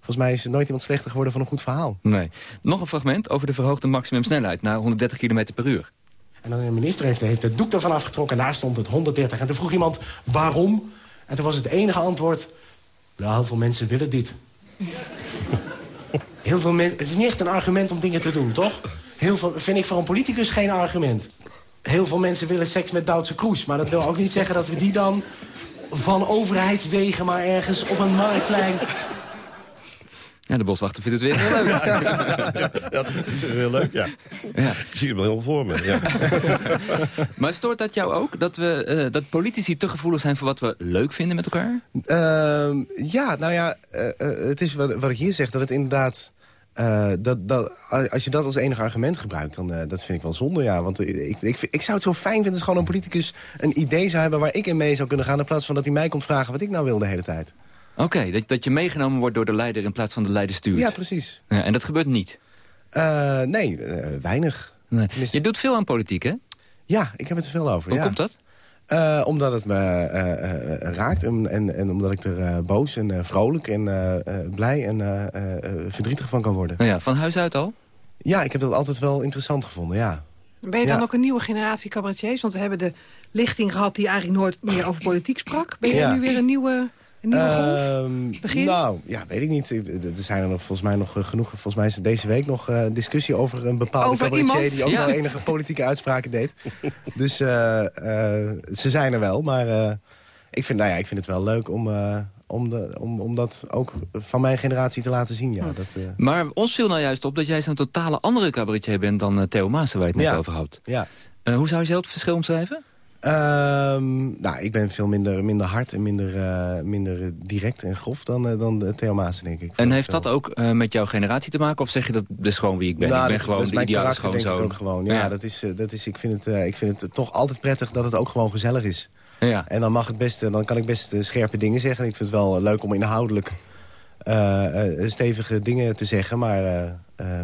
Volgens mij is nooit iemand slechter geworden van een goed verhaal. Nee. Nog een fragment over de verhoogde maximumsnelheid naar 130 km per uur. En dan de minister heeft, heeft het doek ervan afgetrokken en daar stond het 130. En toen vroeg iemand waarom. En toen was het enige antwoord... Nou, heel veel mensen willen dit. Heel veel mensen... Het is niet echt een argument om dingen te doen, toch? Heel veel, vind ik voor een politicus geen argument. Heel veel mensen willen seks met Duitse Kroes. Maar dat wil ook niet zeggen dat we die dan van overheidswegen... maar ergens op een marktplein ja, de boswachter vindt het weer heel leuk. Ja, ja, dat is heel leuk, ja. ja. Ik zie hem heel voor me, ja. maar stoort dat jou ook? Dat, we, uh, dat politici te gevoelig zijn voor wat we leuk vinden met elkaar? Uh, ja, nou ja, uh, het is wat, wat ik hier zeg, dat het inderdaad... dat, dat, als je dat als enig argument gebruikt, dan dat vind ik wel zonde, ja. Want ik, ik, ik zou het zo fijn vinden als gewoon een politicus een idee zou hebben... waar ik in mee zou kunnen gaan, in plaats van dat hij mij komt vragen wat ik nou wil de hele tijd. Oké, okay, dat, dat je meegenomen wordt door de leider in plaats van de leider stuurt. Ja, precies. Ja, en dat gebeurt niet? Uh, nee, uh, weinig. Nee. Je doet veel aan politiek, hè? Ja, ik heb het er veel over. Hoe ja. komt dat? Uh, omdat het me raakt en, en, en, omdat ik er boos en vrolijk en blij en verdrietig van kan worden. Nou ja, van huis uit al? Ja, ik heb dat altijd wel interessant gevonden, ja. Ben je dan ja. ook een nieuwe generatie cabaretiers? Want we hebben de lichting gehad die eigenlijk nooit meer over politiek sprak. Ben je ja. nu weer een nieuwe... Een nieuwe golf? Uh, Begin? Nou, ja, weet ik niet. Er zijn er nog volgens mij nog genoeg. Volgens mij is er deze week nog uh, discussie over een bepaalde over cabaretier... iemand? die ook Ja. wel enige politieke uitspraken deed. dus uh, uh, ze zijn er wel. Maar ik, vind, nou ja, ik vind het wel leuk om, om, de, om, om dat ook van mijn generatie te laten zien. Ja, dat, Maar ons viel nou juist op dat jij zo'n totale andere cabaretier bent... dan Theo Maassen, waar je het net Ja. over had. ja. hoe zou je zelf het verschil omschrijven? Um, nou, ik ben veel minder, minder hard en minder, uh, minder direct en grof dan, uh, dan Theo Maassen, denk ik. En heeft dat ook uh, met jouw generatie te maken? Of zeg je dat is gewoon wie ik ben? Nou, ik ben dat, gewoon dat is de mijn ideale karakter, denk ik schoonzoon. ook gewoon. Ja, Ja. Dat is, dat is, ik, vind het, ik vind het toch altijd prettig dat het ook gewoon gezellig is. Ja. En dan, mag het best, dan kan ik best scherpe dingen zeggen. Ik vind het wel leuk om inhoudelijk stevige dingen te zeggen. Maar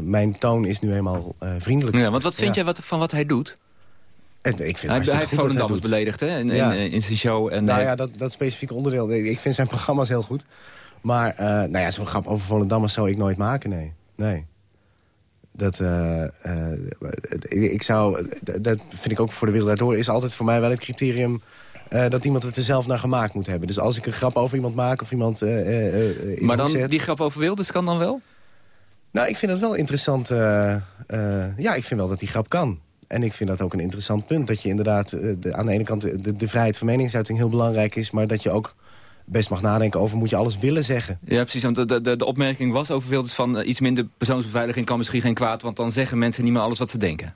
mijn toon is nu eenmaal vriendelijk. ja, want wat vind Ja. jij wat, van wat hij doet? En ik vind Hij, heeft wat Volendammers beledigd hè? In, Ja. in, in zijn show. En, Nou eh, ja, dat, dat specifieke onderdeel. Ik vind zijn programma's heel goed. Maar uh, nou ja, zo'n grap over Volendammers zou ik nooit maken, nee. Nee. Dat, uh, uh, ik zou, dat vind ik ook voor de wereld daardoor... is altijd voor mij wel het criterium... eh, dat iemand het er zelf naar gemaakt moet hebben. Dus als ik een grap over iemand maak of iemand eh, eh, eh, Maar dan zet- die grap over Wilders kan dan wel? Nou, ik vind dat wel interessant. eh, eh, ja, ik vind wel dat die grap kan. En ik vind dat ook een interessant punt. Dat je inderdaad eh, de, aan de ene kant de, de vrijheid van meningsuiting heel belangrijk is... maar dat je ook best mag nadenken over moet je alles willen zeggen. Ja, precies. Want de, de, de, opmerking was over Wilders van eh, iets minder persoonsbeveiliging kan misschien geen kwaad, want dan zeggen mensen niet meer alles wat ze denken.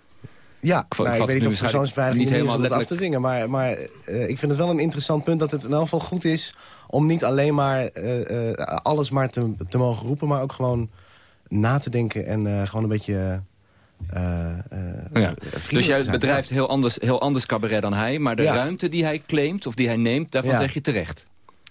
Ja, Ik nou, ik weet niet of persoonsbeveiliging niet helemaal om het af te dwingen. Maar, maar eh, ik vind het wel een interessant punt dat het in elk geval goed is... om niet alleen maar eh, alles maar te, te mogen roepen... maar ook gewoon na te denken en gewoon een beetje... eh, eh, Ja. vriendelijk Dus jij bedrijft heel, anders, heel anders cabaret dan hij, maar de ruimte die hij claimt of die hij neemt, daarvan zeg je terecht.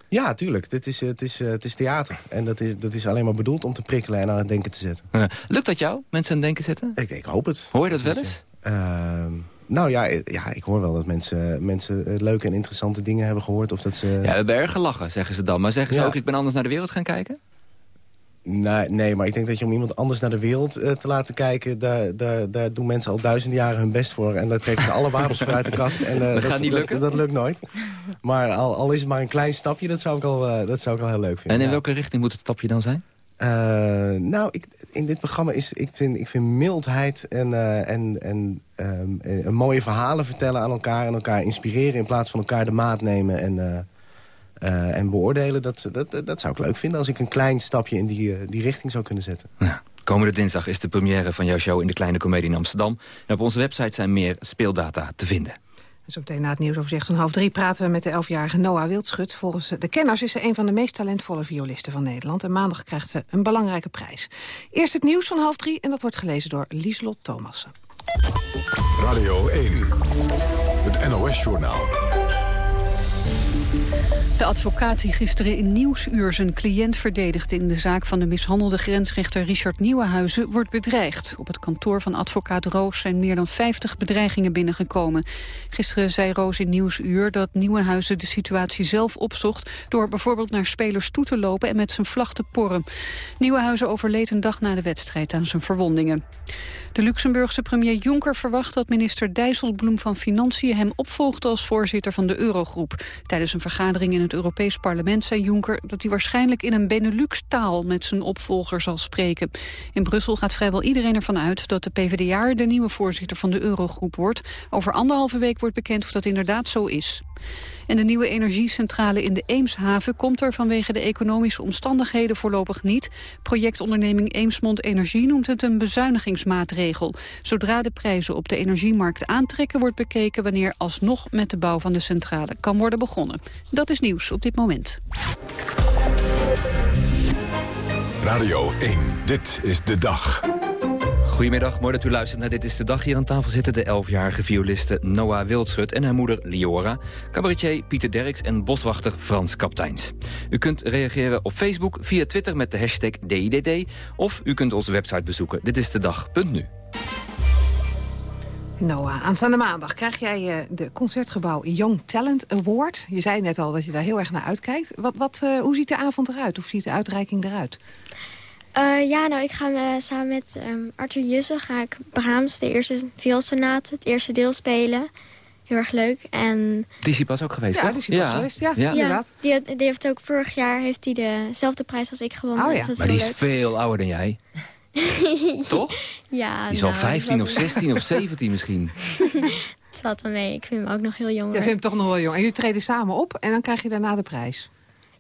Ja, tuurlijk. Dit is, eh, het, is, het is theater. En dat is, dat is alleen maar bedoeld om te prikkelen en aan het denken te zetten. Ja. Lukt dat jou, mensen aan het denken zetten? Ik, ik hoop het. Hoor je dat wel eens? Ehm, nou ja, ja, ik hoor wel dat mensen, mensen leuke en interessante dingen hebben gehoord. Of dat ze... Ja, we hebben erg gelachen, zeggen ze dan. Maar zeggen ze Ja. ook, ik ben anders naar de wereld gaan kijken? Nee, nee, maar ik denk dat je om iemand anders naar de wereld eh, te laten kijken... Daar, daar, daar doen mensen al duizenden jaren hun best voor. En daar trekken ze alle wapens voor uit de kast. En, eh, Dat gaat niet lukken? Dat, dat lukt nooit. Maar al, al is het maar een klein stapje, dat zou ik al, eh, dat zou ik al heel leuk vinden. En in ja. welke richting moet het stapje dan zijn? Nou, ik, in dit programma is, ik vind, ik vind mildheid en, en, en eh, mooie verhalen vertellen aan elkaar... en elkaar inspireren in plaats van elkaar de maat nemen en, eh, eh, en beoordelen. Dat, dat, dat zou ik leuk vinden als ik een klein stapje in die, eh, die richting zou kunnen zetten. Komende dinsdag is de première van jouw show in de Kleine Comedie in Amsterdam. En op onze website zijn meer speeldata te vinden. Zo meteen na het nieuwsoverzicht van half drie praten we met de elfjarige Noah Wildschut. Volgens de kenners is ze een van de meest talentvolle violisten van Nederland. En maandag krijgt ze een belangrijke prijs. Eerst het nieuws van half drie en dat wordt gelezen door Lieslot Thomassen. Radio 1, het NOS-journaal. De advocaat die gisteren in Nieuwsuur zijn cliënt verdedigde... in de zaak van de mishandelde grensrechter Richard Nieuwenhuizen... wordt bedreigd. Op het kantoor van advocaat Roos zijn meer dan 50 bedreigingen binnengekomen. Gisteren zei Roos in Nieuwsuur dat Nieuwenhuizen de situatie zelf opzocht... door bijvoorbeeld naar spelers toe te lopen en met zijn vlag te porren. Nieuwenhuizen overleed een dag na de wedstrijd aan zijn verwondingen. De Luxemburgse premier Juncker verwacht dat minister Dijsselbloem van Financiën hem opvolgt als voorzitter van de Eurogroep. Tijdens een vergadering in het Europees Parlement zei Juncker dat hij waarschijnlijk in een Benelux-taal met zijn opvolger zal spreken. In Brussel gaat vrijwel iedereen ervan uit dat de PvdA de nieuwe voorzitter van de Eurogroep wordt. Over anderhalve week wordt bekend of dat inderdaad zo is. En de nieuwe energiecentrale in de Eemshaven komt er vanwege de economische omstandigheden voorlopig niet. Projectonderneming Eemsmond Energie noemt het een bezuinigingsmaatregel. Zodra de prijzen op de energiemarkt aantrekken wordt bekeken wanneer alsnog met de bouw van de centrale kan worden begonnen. Dat is nieuws op dit moment. Radio 1, dit is de dag. Goedemiddag, mooi dat u luistert naar Dit is de Dag. Hier aan tafel zitten de 11-jarige violiste Noah Wildschut en haar moeder Liora... cabaretier Pieter Derks en boswachter Frans Kapteins. U kunt reageren op Facebook, via Twitter met de hashtag DIDD... of u kunt onze website bezoeken ditistedag.nu. Noah, aanstaande maandag krijg jij eh, de Concertgebouw Young Talent Award. Je zei net al dat je daar heel erg naar uitkijkt. Wat, wat, eh, hoe ziet de avond eruit? Hoe ziet de uitreiking eruit? Eh, ja, nou, ik ga eh, samen met ehm, Arthur Jussen ga ik Brahms, de eerste vioolsonate, het eerste deel spelen. Heel erg leuk. En Die is pas ook geweest, Ja, toch? die is hier pas geweest, ja. ja. ja, die, die heeft ook vorig jaar heeft hij dezelfde prijs als ik gewonnen. Oh ja. Dus dat is Maar die is veel ouder dan jij, toch? ja, Die is nou, 15 of dat valt- 16 of 17 misschien. Het valt wel mee. Ik vind hem ook nog heel jong. Je vindt hem toch nog wel jong. En jullie treden samen op en dan krijg je daarna de prijs.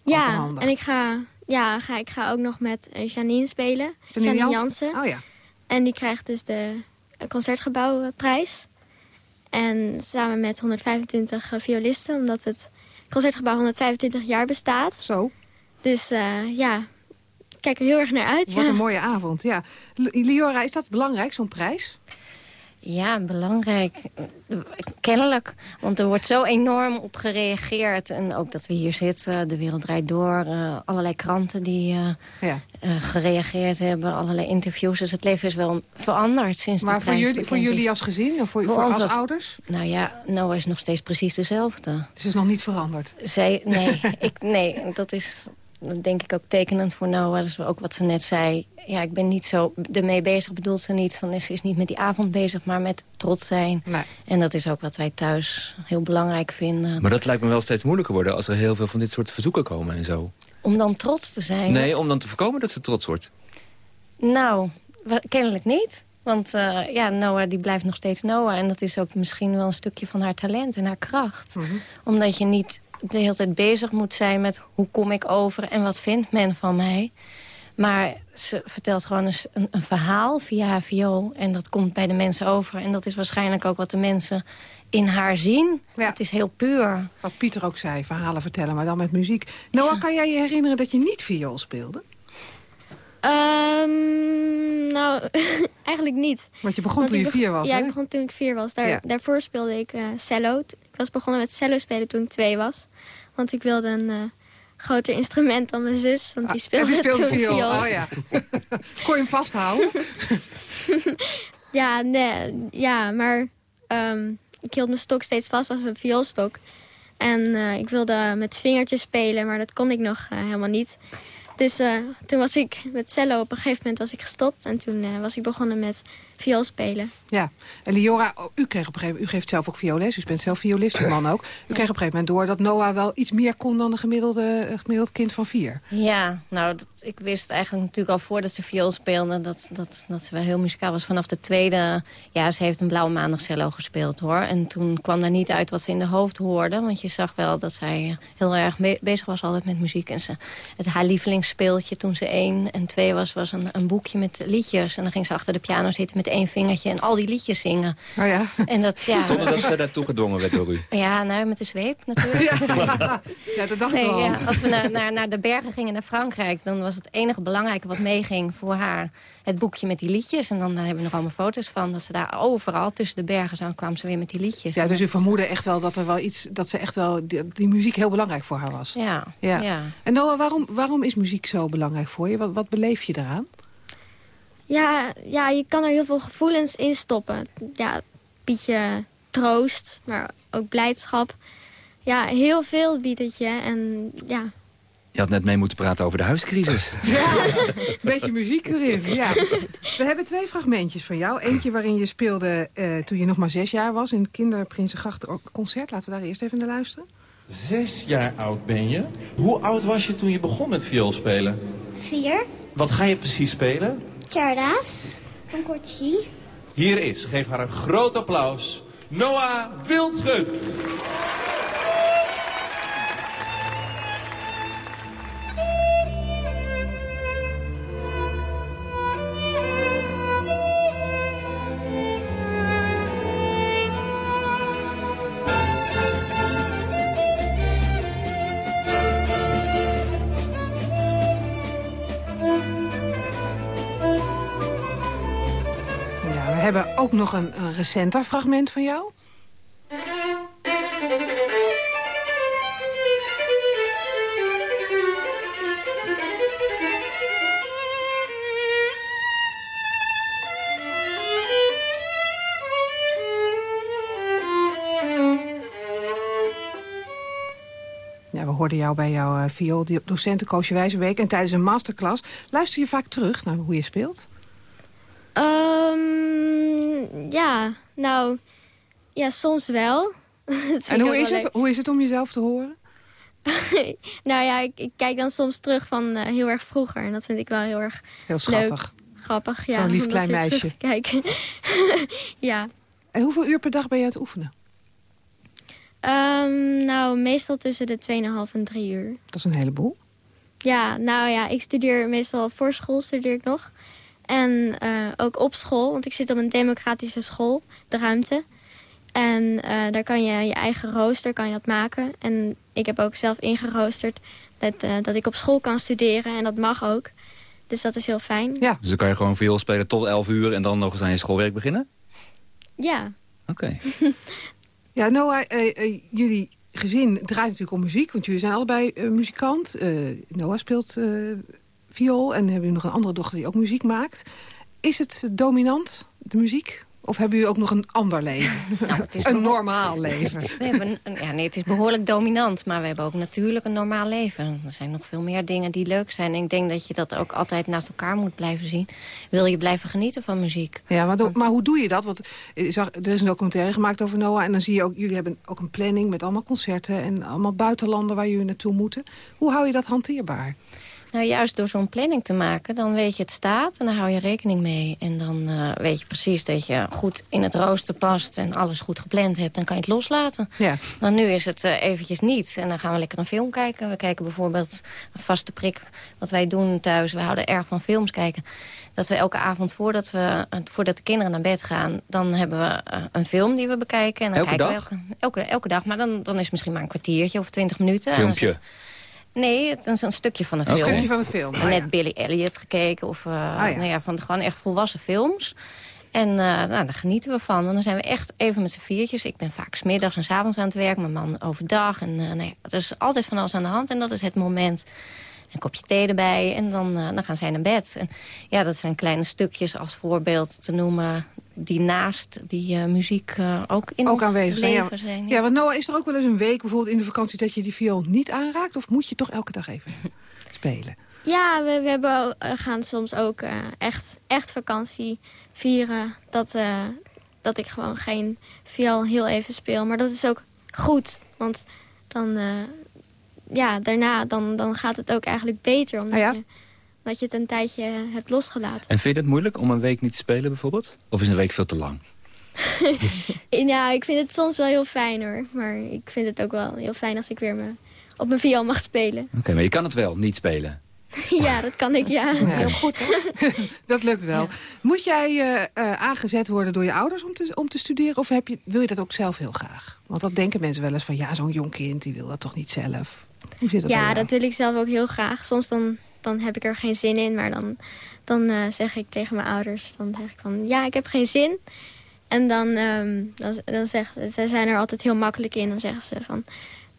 Ja, en ik ga, ja, ga, ik ga ook nog met eh, Janine spelen. Janine Janine Jansen? Oh ja. En die krijgt dus de eh, Concertgebouwprijs. En samen met 125 violisten, omdat het Concertgebouw 125 jaar bestaat. Zo. Dus eh, ja, ik kijk er heel erg naar uit. Wat ja. een mooie avond, ja. Liora, is dat belangrijk, zo'n prijs? Ja, belangrijk. Kennelijk. Want er wordt zo enorm op gereageerd. En ook dat we hier zitten, de wereld draait door. eh, allerlei kranten die eh, Ja. eh, gereageerd hebben. Allerlei interviews. Dus het leven is wel veranderd sinds Maar de voor prijs jullie, voor jullie als gezin of voor, Voor voor ons als als- ouders? Nou ja, Noah is nog steeds precies dezelfde. Dus het is nog niet veranderd? Zij, nee, ik, nee, dat is denk ik ook tekenend voor Noah. Dat is ook wat ze net zei. Ja, ik ben niet zo ermee bezig, bedoelt ze niet. Van, ze is niet met die avond bezig, maar met trots zijn. Nee. En dat is ook wat wij thuis heel belangrijk vinden. Maar dat lijkt me wel steeds moeilijker worden... als er heel veel van dit soort verzoeken komen en zo. Om dan trots te zijn? Nee, om dan te voorkomen dat ze trots wordt. Nou, kennelijk niet. Want eh, ja, Noah die blijft nog steeds Noah. En dat is ook misschien wel een stukje van haar talent en haar kracht. Omdat je niet de hele tijd bezig moet zijn met hoe kom ik over... en wat vindt men van mij. Maar ze vertelt gewoon eens een, een verhaal via haar viool. En dat komt bij de mensen over. En dat is waarschijnlijk ook wat de mensen in haar zien. Het is heel puur. Wat Pieter ook zei, verhalen vertellen, maar dan met muziek. Noah, kan jij je herinneren dat je niet viool speelde? Ehm, nou, eigenlijk niet. Want je begon toen je beg- vier was, Ja, hè? ik begon toen ik vier was. Daar, Ja. Daarvoor speelde ik eh, cello. Ik was begonnen met cello spelen toen ik twee was. Want ik wilde een eh, groter instrument dan mijn zus. Want die speelde, en die speelde toen viool. viool. Oh ja. Kon je hem vasthouden? Ja, nee, ja maar ehm, ik hield mijn stok steeds vast als een vioolstok. En eh, ik wilde met vingertjes spelen, maar dat kon ik nog helemaal niet. Dus eh, toen was ik met cello, op een gegeven moment was ik gestopt. En toen eh, was ik begonnen met viool spelen. Ja, en Liora, oh, u kreeg op een gegeven moment, u geeft zelf ook violes, u bent zelf violist, uw man ook. U kreeg op een gegeven moment door dat Noah wel iets meer kon dan een gemiddelde, een gemiddeld kind van vier. Ja, nou, dat- ik wist eigenlijk natuurlijk al voordat ze viool speelde... Dat, dat, dat ze wel heel muzikaal was. Vanaf de tweede... Ja, ze heeft een blauwe maandag cello gespeeld, hoor. En toen kwam daar niet uit wat ze in de hoofd hoorde. Want je zag wel dat zij eh, heel erg be- bezig was altijd met muziek. En ze, het, haar lievelingsspeeltje toen ze één en twee was... was een, een boekje met liedjes. En dan ging ze achter de piano zitten met één vingertje... en al die liedjes zingen. Oh ja? En dat, ja, Zonder dat ze daartoe gedwongen werd door u. ja, nou, met de zweep natuurlijk. Ja, dat dacht Nee, ik ja, als we naar, naar, naar de bergen gingen, naar Frankrijk... dan was het enige belangrijke wat meeging voor haar het boekje met die liedjes. En dan, daar hebben we nog allemaal foto's van. Dat ze daar overal tussen de bergen zo kwamen ze weer met die liedjes. Ja, dus u vermoedde echt wel dat er wel iets, dat ze echt wel die, die muziek heel belangrijk voor haar was. Ja, Ja. ja. En Noah, waarom, waarom is muziek zo belangrijk voor je? Wat, wat beleef je eraan? Ja, ja, je kan er heel veel gevoelens in stoppen. Ja, biedt je troost, maar ook blijdschap. Ja, heel veel biedt het je. En ja, Je had net mee moeten praten over de huiscrisis. Ja, een beetje muziek erin. Ja. We hebben twee fragmentjes van jou. Eentje waarin je speelde eh, toen je nog maar zes jaar was... in het Kinderprinsengracht concert. Laten we daar eerst even naar luisteren. Zes jaar oud ben je. Hoe oud was je toen je begon met viool spelen? Vier. Wat ga je precies spelen? Charda's. Een kortje. Hier is, geef haar een groot applaus, Noah Wildschut. Nog een, recenter fragment van jou. We hoorden jou bij jouw uh, viooldocenten Koosje Wijzenbeek. En tijdens een masterclass luister je vaak terug naar hoe je speelt? Ehm, ja, nou, ja, soms wel. En hoe is, het, hoe is het om jezelf te horen? nou ja, ik, ik kijk dan soms terug van eh, heel erg vroeger. En dat vind ik wel heel erg Heel schattig. leuk. Grappig, ja. Zo'n lief klein meisje. te kijken. ja. En hoeveel uur per dag ben je aan het oefenen? Ehm, nou, meestal tussen de 2,5 en 3 uur. Dat is een heleboel. Ja, nou ja, ik studeer meestal voor school studeer ik nog. En eh, ook op school, want ik zit op een democratische school, de ruimte. En eh, daar kan je je eigen rooster kan je dat maken. En ik heb ook zelf ingeroosterd dat, eh, dat ik op school kan studeren. En dat mag ook. Dus dat is heel fijn. Ja. Dus dan kan je gewoon viool spelen tot 11 uur en dan nog eens aan je schoolwerk beginnen? Ja. Oké. Ja, Noah, jullie gezin draait natuurlijk om muziek. Want jullie zijn allebei muzikant. Eh, Noah speelt eh, viool en hebben jullie nog een andere dochter die ook muziek maakt. Is het dominant, de muziek, Of hebben jullie ook nog een ander leven? Nou, het is een normaal leven. We hebben een, ja, nee, het is behoorlijk dominant, maar we hebben ook natuurlijk een normaal leven. Er zijn nog veel meer dingen die leuk zijn. En ik denk dat je dat ook altijd naast elkaar moet blijven zien. Wil je blijven genieten van muziek? Ja, maar, do- maar hoe doe je dat? Want zag, er is een documentaire gemaakt over Noah... en dan zie je ook, jullie hebben ook een planning met allemaal concerten... en allemaal buitenlanden waar jullie naartoe moeten. Hoe hou je dat hanteerbaar? Nou, juist door zo'n planning te maken, dan weet je het staat en dan hou je rekening mee. En dan eh, weet je precies dat je goed in het rooster past en alles goed gepland hebt. Dan kan je het loslaten. Ja. Maar nu is het eh, eventjes niet. En dan gaan we lekker een film kijken. We kijken bijvoorbeeld een vaste prik wat wij doen thuis. We houden erg van films kijken. Dat we elke avond voordat, we, eh, voordat de kinderen naar bed gaan... dan hebben we een film die we bekijken. En dan Elke kijken dag? We elke, elke, elke dag, maar dan, dan is het misschien maar een kwartiertje of twintig minuten. Filmpje. Nee, het is een stukje van een film. Een stukje van een film, ah, net ja. Billy Elliot gekeken. Of eh, ja. nou ja, van gewoon echt volwassen films. En eh, nou, daar genieten we van. En dan zijn we echt even met z'n viertjes. Ik ben vaak smiddags en s avonds aan het werk. Mijn man overdag. En eh, nou ja, er is altijd van alles aan de hand. En dat is het moment. Een kopje thee erbij. En dan, eh, dan gaan zij naar bed. En ja, dat zijn kleine stukjes als voorbeeld te noemen... die naast die eh, muziek eh, ook in ook ons aanwezig zijn. leven Ja, zijn. ja, want Noah, is er ook wel eens een week bijvoorbeeld in de vakantie... dat je die viool niet aanraakt? Of moet je toch elke dag even spelen? Ja, we, we hebben, eh, gaan soms ook eh, echt, echt vakantie vieren. Dat, eh, dat ik gewoon geen viool heel even speel. Maar dat is ook goed. Want dan, eh, ja, daarna dan, dan gaat het ook eigenlijk beter. Omdat Ah ja? je, dat je het een tijdje hebt losgelaten. En vind je het moeilijk om een week niet te spelen bijvoorbeeld? Of is een week veel te lang? Ja, ik vind het soms wel heel fijn hoor. Maar ik vind het ook wel heel fijn als ik weer me op mijn viool mag spelen. Oké, maar je kan het wel, niet spelen. ja, dat kan ik, ja. Heel goed, Dat lukt wel. Moet jij eh, eh, aangezet worden door je ouders om te, om te studeren? Of heb je, wil je dat ook zelf heel graag? Want dat denken mensen wel eens van... ja, zo'n jong kind, die wil dat toch niet zelf? Hoe zit dat Ja, dat wil ik zelf ook heel graag. Soms dan, dan heb ik er geen zin in, maar dan, dan eh, zeg ik tegen mijn ouders... dan zeg ik van, ja, ik heb geen zin. En dan, ehm dan, dan zeg, zij zijn er altijd heel makkelijk in. Dan zeggen ze van,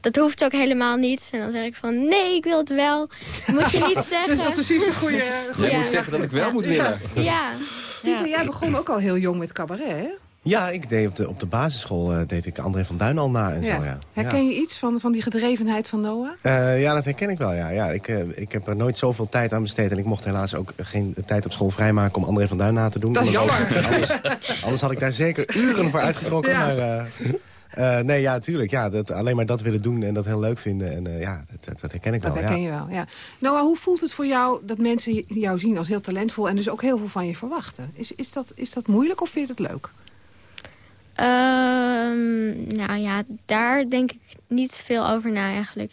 dat hoeft ook helemaal niet. En dan zeg ik van, nee, ik wil het wel. Moet je niet zeggen. Dus dat is precies de goede... Jij moet zeggen dat ik wel moet willen. Ja. Pieter, jij begon ook al heel jong met cabaret, hè? Ja, ik deed op de, op de basisschool eh, deed ik André van Duin al na en zo, ja. Herken je iets van, van die gedrevenheid van Noah? Eh, ja, dat herken ik wel, ja. ja ik, eh, ik heb er nooit zoveel tijd aan besteed. En ik mocht helaas ook geen tijd op school vrijmaken om André van Duin na te doen. Dat is jammer. Anders, anders had ik daar zeker uren voor uitgetrokken. Ja. Maar, nee, ja, tuurlijk. Ja, dat, alleen maar dat willen doen en dat heel leuk vinden. En ja, dat, dat, dat herken ik Dat wel, herken ja. je wel, ja. Noah, hoe voelt het voor jou dat mensen jou zien als heel talentvol... en dus ook heel veel van je verwachten? Is, is, dat, is dat moeilijk of vind je het leuk? Ehm, nou ja, daar denk ik niet veel over na eigenlijk.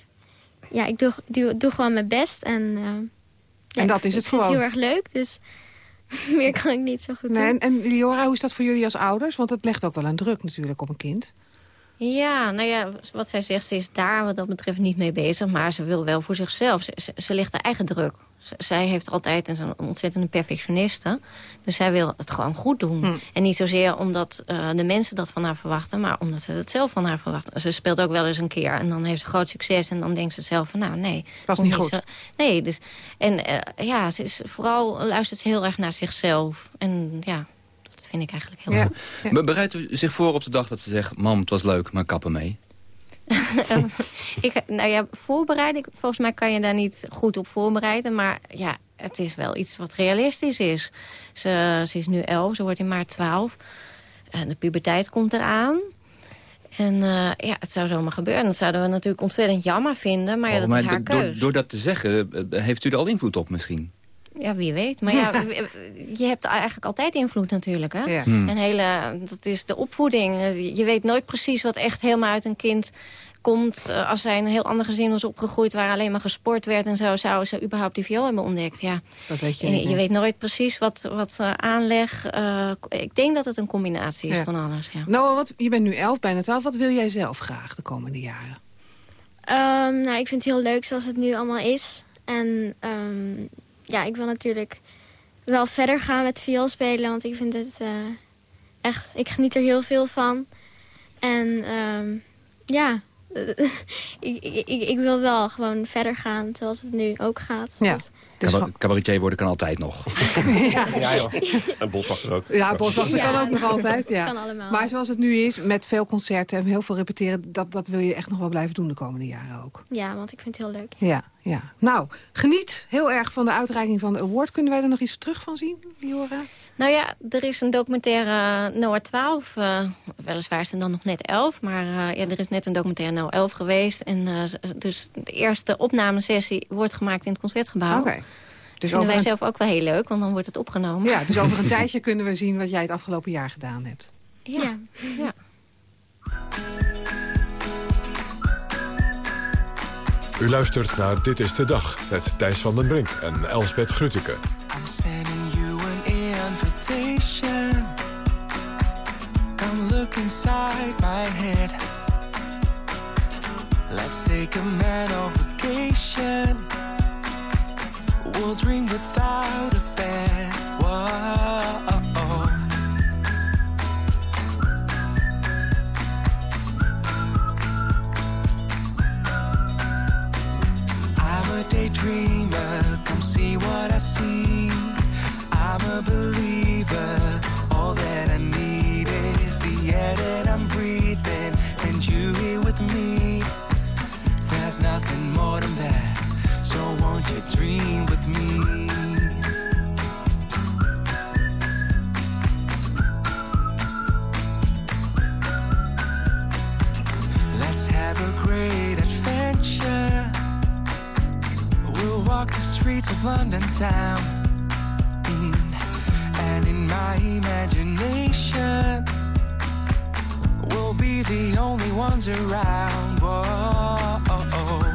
Ja, ik doe, doe, doe gewoon mijn best. En, eh, ja, En dat ik- is het ik vind gewoon. heel erg leuk, dus meer kan ik niet zo goed Nee, en, doen. en Liora, hoe is dat voor jullie als ouders? Want het legt ook wel een druk natuurlijk op een kind. Ja, nou ja, wat zij zegt, ze is daar wat dat betreft niet mee bezig. Maar ze wil wel voor zichzelf. Ze, ze, ze legt haar eigen druk. Zij heeft altijd en is een ontzettende perfectioniste. Dus zij wil het gewoon goed doen. Hm. En niet zozeer omdat eh, de mensen dat van haar verwachten... maar omdat ze het zelf van haar verwachten. Ze speelt ook wel eens een keer en dan heeft ze groot succes... en dan denkt ze zelf van, nou nee. Was niet goed. Nee, dus... En eh, ja, ze is, vooral luistert ze heel erg naar zichzelf. En ja, dat vind ik eigenlijk heel goed. Be- Bereidt u zich voor op de dag dat ze zegt... mam, het was leuk, maar kappen mee? ik, nou ja, voorbereiden, volgens mij kan je daar niet goed op voorbereiden. Maar ja, het is wel iets wat realistisch is. Ze, ze is nu elf, ze wordt in maart twaalf. En de puberteit komt eraan. En eh, ja, het zou zomaar gebeuren. Dat zouden we natuurlijk ontzettend jammer vinden. Maar ja, Oh, dat maar is haar do- door, door dat te zeggen, eh, heeft u er al invloed op misschien? Ja, wie weet. Maar ja, je hebt eigenlijk altijd invloed natuurlijk. Hè? Ja. Hmm. Een hele, dat is de opvoeding. Je weet nooit precies wat echt helemaal uit een kind komt. Eh, Als zij in een heel ander gezin was opgegroeid... waar alleen maar gesport werd en zo... zou ze überhaupt die viool hebben ontdekt. Ja. Dat weet je niet, je weet nooit precies wat, wat eh, aanleg... eh, ik denk dat het een combinatie is Ja. van alles. Ja. Noah, wat, je bent nu elf, bijna twaalf. Wat wil jij zelf graag de komende jaren? Ehm, nou, ik vind het heel leuk zoals het nu allemaal is. En ehm, ja, ik wil natuurlijk wel verder gaan met viool spelen. Want ik vind het eh, echt... Ik geniet er heel veel van. En ehm, ja, ik, ik, ik- ik wil wel gewoon verder gaan zoals het nu ook gaat. Ja. Dus Dus Caba- Cabaretier worden kan altijd nog. ja. Ja, joh. En boswachter ook. Ja, boswachter Ja. kan ook nog altijd. Ja. Kan allemaal. Maar zoals het nu is, met veel concerten en heel veel repeteren... Dat, dat wil je echt nog wel blijven doen de komende jaren ook. Ja, want ik vind het heel leuk. Ja, ja. Nou, geniet heel erg van de uitreiking van de award. Kunnen wij er nog iets terug van zien, Liora? Nou ja, er is een documentaire Noah 12. eh, weliswaar is het dan nog net 11. Maar eh, ja, er is net een documentaire Noah 11 geweest. En eh, dus de eerste opnamesessie wordt gemaakt in het Concertgebouw. Oké. Dus Dus vinden wij een, zelf ook wel heel leuk, want dan wordt het opgenomen. ja, dus over een tijdje kunnen we zien wat jij het afgelopen jaar gedaan hebt. Ja. ja. U luistert naar Dit is de Dag met Thijs van den Brink en Elsbeth Grutteke. Look inside my head. Let's take a mental vacation. We'll dream without a bed. Whoa. I'm a daydreamer, come see what I see. I'm a believer, more than that, so won't you dream with me? Let's have a great adventure. We'll walk the streets of London town. Mm. And in my imagination, we'll be the only ones around. Whoa. I'm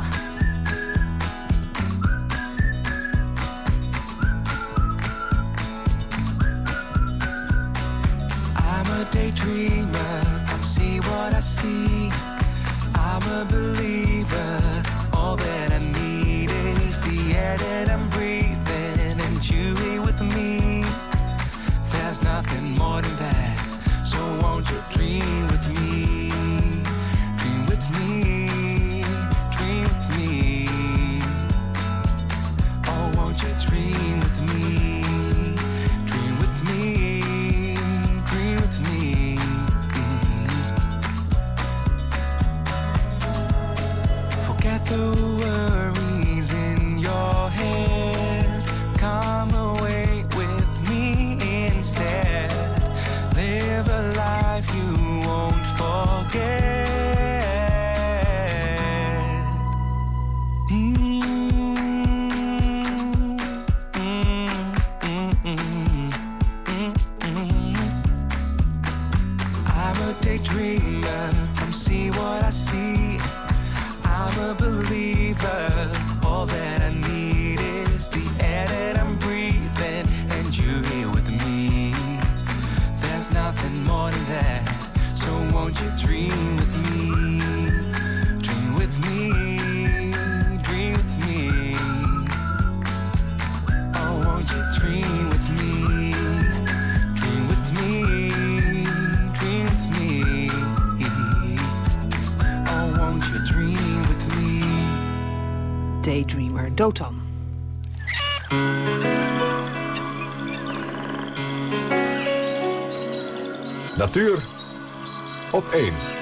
Natuur op 1.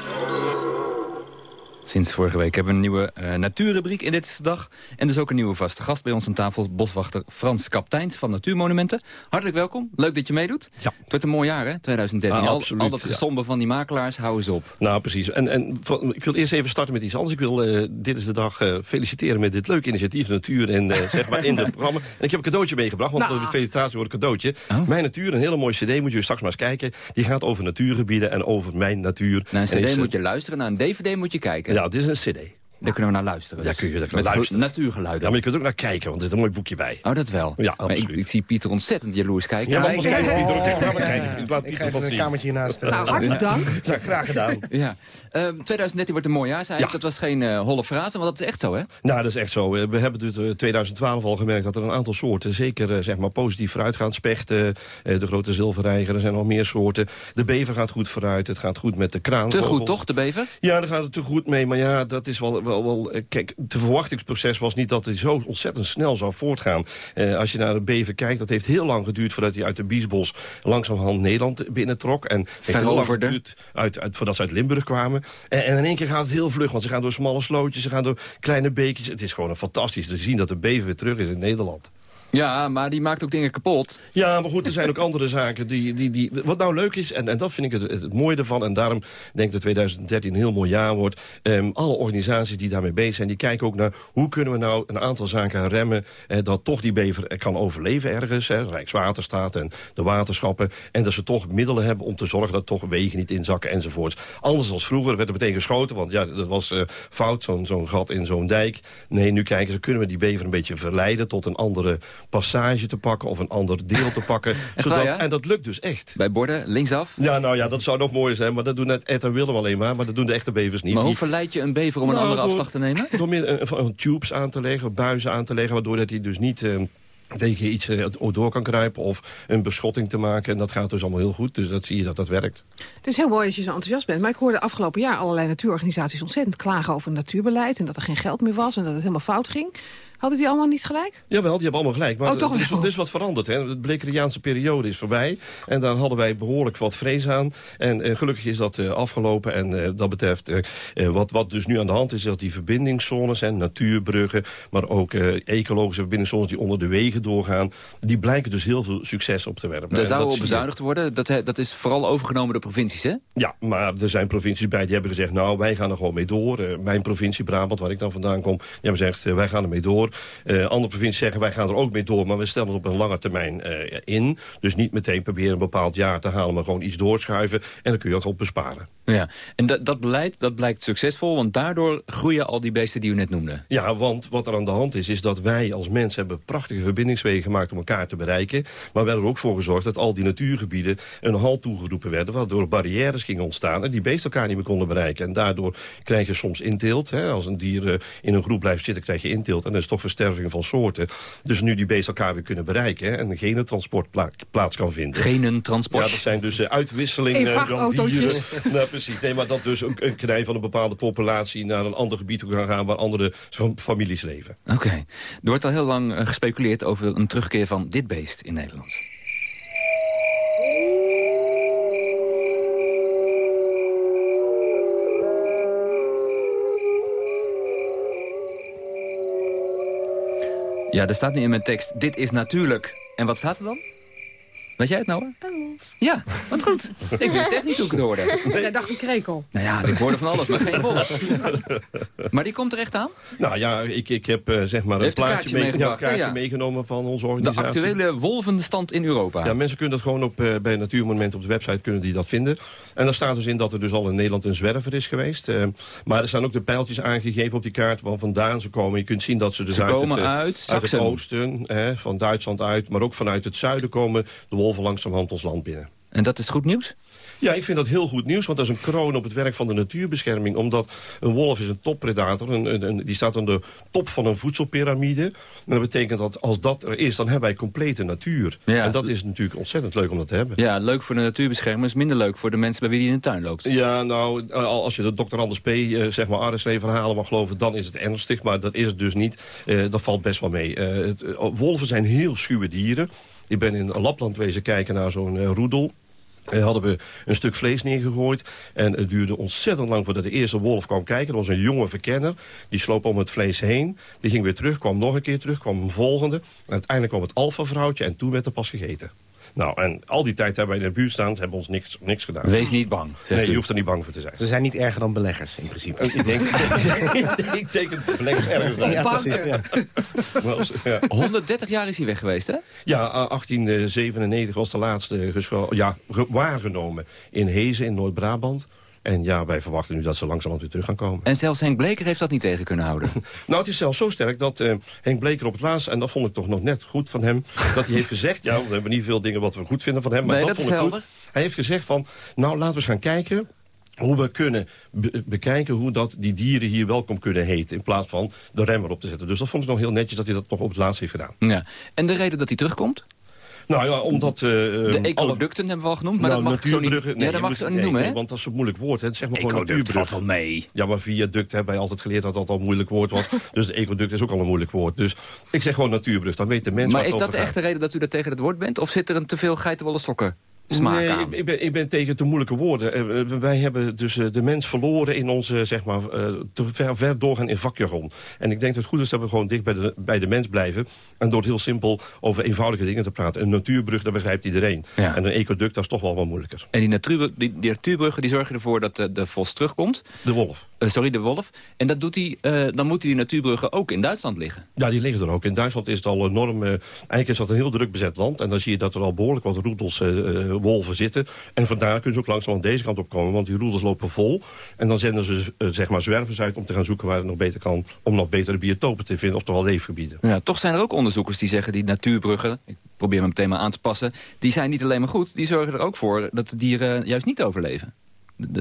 Sinds vorige week hebben we een nieuwe eh, natuurrubriek in Dit Dag. En dus ook een nieuwe vaste gast bij ons aan tafel. Boswachter Frans Kapteins van Natuurmonumenten. Hartelijk welkom. Leuk dat je meedoet. Ja. Het wordt een mooi jaar, hè, 2013. Ah, absoluut, al dat ja. van die makelaars, houden ze op. Nou, precies. En, en van- ik wil eerst even starten met iets anders. Ik wil eh, Dit is de Dag eh, feliciteren met dit leuke initiatief Natuur en zeg maar in het programma. En ik heb een cadeautje meegebracht, want Nou. de felicitatie wordt een cadeautje. Mijn Natuur, een hele mooie cd, moet je straks maar eens kijken. Die gaat over natuurgebieden en over mijn natuur. Naar een En cd is, moet je luisteren, naar een dvd moet je kijken. Ja, dit is een cd. Daar kunnen we naar luisteren. Daar dus. kun je luisteren. natuurgeluiden. Ja, maar je kunt er ook naar kijken, want er zit een mooi boekje bij. Oh, dat wel. Ja, Maar ik, absoluut. ik zie Pieter ontzettend jaloers kijken. Ja, Maar- ik kijk, Pieter, ook. Laat Ik Pieter ga een zien. kamertje hiernaast. eh, Nou, hartelijk dank. Ja, graag gedaan. Ja. Ehm, 2013 wordt een mooi jaar, zei ik. Ja. Dat was geen eh, holle frase, maar dat is echt zo, hè? Nou, dat is echt zo. Eh, We hebben dus eh, 2012 al gemerkt dat er een aantal soorten... zeker eh, zeg maar positief vooruit gaan. Spechten, eh, de grote zilverreiger, er zijn nog meer soorten. De bever gaat goed vooruit, het gaat goed met de kraan. Te goed, toch, de bever? Ja, daar gaat het te goed mee. Maar ja, dat is wel, wel eh, kijk, het verwachtingsproces was niet dat hij zo ontzettend snel zou voortgaan. Eh, als je naar de beven kijkt, dat heeft heel lang geduurd... voordat hij uit de Biesbos langzamerhand Nederland binnentrok. En Veroverde. uit, uit, voordat ze uit Limburg kwamen. En, en in één keer gaat het heel vlug, want ze gaan door smalle slootjes... ze gaan door kleine beekjes. Het is gewoon een fantastisch te zien dat de bever weer terug is in Nederland. Ja, maar die maakt ook dingen kapot. Ja, maar goed, er zijn ook andere zaken die... die, die wat nou leuk is, en, en dat vind ik het, het mooie ervan... en daarom denk ik dat 2013 een heel mooi jaar wordt... ehm, alle organisaties die daarmee bezig zijn, die kijken ook naar... hoe kunnen we nou een aantal zaken remmen... Eh, dat toch die bever kan overleven ergens. Hè, Rijkswaterstaat en de waterschappen. En dat ze toch middelen hebben om te zorgen dat toch wegen niet inzakken enzovoorts. Anders als vroeger werd er meteen geschoten, want ja, dat was eh, fout, zo'n zo'n gat in zo'n dijk. Nee, nu kijken ze, kunnen we die bever een beetje verleiden... tot een andere passage te pakken of een ander deel te pakken. Echt waar, ja? En dat lukt dus echt. Bij borden, linksaf. Ja, nou ja, dat zou nog mooier zijn, maar dat doen net Ed en Willem alleen maar. Maar dat doen de echte bevers niet. Maar hoe verleid je een bever om een Nou, andere door- afslag te nemen? Door meer een, een tubes aan te leggen, buizen aan te leggen... waardoor dat hij dus niet... eh, tegen iets eh, door kan kruipen of een beschotting te maken. En dat gaat dus allemaal heel goed. Dus dat zie je dat dat werkt. Het is heel mooi als je zo enthousiast bent. Maar ik hoorde afgelopen jaar allerlei natuurorganisaties ontzettend klagen over het natuurbeleid. En dat er geen geld meer was en dat het helemaal fout ging. Hadden die allemaal niet gelijk? Jawel, die hebben allemaal gelijk. Maar Oh, toch er, er is wat veranderd. Hè. De Blekeriaanse periode is voorbij. En daar hadden wij behoorlijk wat vrees aan. En eh, gelukkig is dat eh, afgelopen. En eh, dat betreft, wat, wat dus nu aan de hand is... is dat die verbindingszones, en natuurbruggen... maar ook eh, ecologische verbindingszones die onder de wegen doorgaan... die blijken dus heel veel succes op te werpen. Daar zou op bezuinigd worden. Dat, he- dat is vooral overgenomen door provincies, hè? Ja, maar er zijn provincies bij die hebben gezegd... nou, wij gaan er gewoon mee door. Mijn provincie, Brabant, waar ik dan vandaan kom... die hebben gezegd, wij gaan er mee door. Eh, andere provincies zeggen, wij gaan er ook mee door... maar we stellen het op een lange termijn eh, in. Dus niet meteen proberen een bepaald jaar te halen... maar gewoon iets doorschuiven. En dan kun je ook op besparen. Ja, en dat, dat beleid dat blijkt succesvol, want daardoor groeien al die beesten die u net noemde. Ja, want wat er aan de hand is, is dat wij als mens hebben prachtige verbindingswegen gemaakt om elkaar te bereiken. Maar we hebben er ook voor gezorgd dat al die natuurgebieden een halt toegeroepen werden. Waardoor barrières gingen ontstaan en die beesten elkaar niet meer konden bereiken. En daardoor krijg je soms inteelt. Hè. Als een dier eh, in een groep blijft zitten, krijg je inteelt. En is versterving van soorten. Dus nu die beesten elkaar weer kunnen bereiken hè, en genentransport pla- plaats kan vinden. Genentransport? Ja, dat zijn dus eh, uitwisselingen In van vrachtautootjes. dieren. Nou, precies. Nee, maar dat dus een, een knij van een bepaalde populatie naar een ander gebied toe kan gaan waar andere fam- families leven. Oké. Er wordt al heel lang eh, gespeculeerd over een terugkeer van dit beest in Nederland. Ja, er staat nu in mijn tekst, dit is natuurlijk. En wat staat er dan? Weet jij het nou? hoor? Ja, wat goed. Ik wist echt niet hoe ik het hoorde. Jij dacht een krekel. Nou ja, ik hoorde van alles, maar geen wolf. Maar die komt er echt aan? Nou ja, ik, ik heb eh, zeg maar een plaatje, kaartje mee- meegebracht, ja, een kaartje ja, ja. meegenomen van onze De organisatie. actuele wolvenstand in Europa. Ja, mensen kunnen dat gewoon op, eh, bij Natuurmonument op de website kunnen die dat vinden. En daar staat dus in dat er dus al in Nederland een zwerver is geweest. Eh, maar er staan ook de pijltjes aangegeven op die kaart waar vandaan ze komen. Je kunt zien dat ze dus Ze uit, komen het, uit uit het oosten, hè, van Duitsland uit, maar ook vanuit het zuiden komen de wolven langzamerhand ons land binnen. En dat is goed nieuws? Ja, ik vind dat heel goed nieuws, want dat is een kroon op het werk van de natuurbescherming. Omdat een wolf is een toppredator, een, die staat aan de top van een voedselpiramide. En dat betekent dat als dat er is, dan hebben wij complete natuur. Ja. En dat is natuurlijk ontzettend leuk om dat te hebben. Ja, leuk voor de natuurbeschermers, is minder leuk voor de mensen bij wie die in de tuin loopt. Ja, nou, al- als je de Dr. Anders P. eh, zeg maar Arreslee-verhalen mag geloven... dan is het ernstig, maar dat is het dus niet. Eh, dat valt best wel mee. Eh, het- eh, wolven zijn heel schuwe dieren. Ik ben in Lapland wezen kijken naar zo'n eh, roedel. Eh, hadden we een stuk vlees neergegooid. En het duurde ontzettend lang voordat de eerste wolf kwam kijken. Dat was een jonge verkenner. Die sloop om het vlees heen. Die ging weer terug, kwam nog een keer terug, kwam een volgende. En uiteindelijk kwam het alfa-vrouwtje en toen werd er pas gegeten. Nou, en al die tijd hebben wij in de buurt staan. Ze hebben ons niks, niks gedaan. Wees niet bang, zegt Nee, u. je hoeft er niet bang voor te zijn. Ze zijn niet erger dan beleggers, in principe. Ik denk, ik denk het beleggers ergens zijn. Ja, precies, ja. Wel, ja. 130 jaar is hij weg geweest, hè? Ja, eh, 1897 was de laatste ja, ge- waargenomen in Hezen in Noord-Brabant. En ja, wij verwachten nu dat ze langzamerhand weer terug gaan komen. En zelfs Henk Bleker heeft dat niet tegen kunnen houden. Nou, het is zelfs zo sterk dat eh, Henk Bleker op het laatste... en dat vond ik toch nog net goed van hem... dat hij heeft gezegd... ja, we hebben niet veel dingen wat we goed vinden van hem... maar Nee, dat, dat vond ik helder. goed. Hij heeft gezegd van... nou, laten we eens gaan kijken hoe we kunnen be- bekijken hoe dat die dieren hier welkom kunnen heten... in plaats van de rem erop te zetten. Dus dat vond ik nog heel netjes dat hij dat nog op het laatst heeft gedaan. Ja. En de reden dat hij terugkomt? Nou ja, omdat... de ecoducten hebben we al genoemd, maar nou, dat mag ik zo niet, ja, dat mag zo niet noemen, hè? want dat is een moeilijk woord. Hè. Zeg maar gewoon Ecoduct valt wel mee. Ja, maar viaduct hebben wij altijd geleerd dat dat al een moeilijk woord was. dus de ecoduct is ook al een moeilijk woord. Dus ik zeg gewoon natuurbrug, dan weten mensen Maar is dat de echte reden dat u daar tegen het woord bent? Of zit er een te veel geitenwolle sokken smaak nee, aan? ik, ben, ik ben tegen te moeilijke woorden. Eh, eh, wij hebben dus eh, de mens verloren in onze, zeg maar, te ver, ver doorgaan in vakjargon. En ik denk dat het goed is dat we gewoon dicht bij de, bij de mens blijven. En door het heel simpel over eenvoudige dingen te praten. Een natuurbrug, dat begrijpt iedereen. Ja. En een ecoduct, dat is toch wel wat moeilijker. En die, natuurbrug, die, die natuurbruggen die zorgen ervoor dat de, de vos terugkomt. De wolf. Sorry, de wolf. En dat doet eh, dan moeten die natuurbruggen ook in Duitsland liggen. Ja, die liggen er ook. In Duitsland is het al enorm... eh, eigenlijk is dat een heel druk bezet land. En dan zie je dat er al behoorlijk wat roedels wolven zitten. En vandaar kunnen ze ook langzaam aan deze kant op komen. Want die roedels lopen vol. En dan zenden ze eh, zeg maar zwervers uit om te gaan zoeken waar het nog beter kan. Om nog betere biotopen te vinden. Oftewel leefgebieden. Ja, toch zijn er ook onderzoekers die zeggen die natuurbruggen... ik probeer meteen maar aan te passen... die zijn niet alleen maar goed, die zorgen er ook voor dat de dieren juist niet overleven.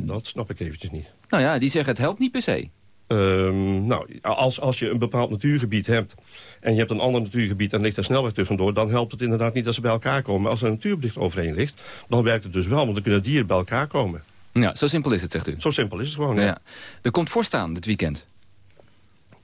Dat snap ik eventjes niet. Nou ja, die zeggen het helpt niet per se. Ehm, nou, als, als je een bepaald natuurgebied hebt... en je hebt een ander natuurgebied en ligt er snelweg tussendoor... dan helpt het inderdaad niet dat ze bij elkaar komen. Maar als er een natuurbelicht overheen ligt, dan werkt het dus wel. Want dan kunnen dieren bij elkaar komen. Ja, zo simpel is het, zegt u. Zo simpel is het gewoon, Ja. ja. Er komt voorstaan dit weekend.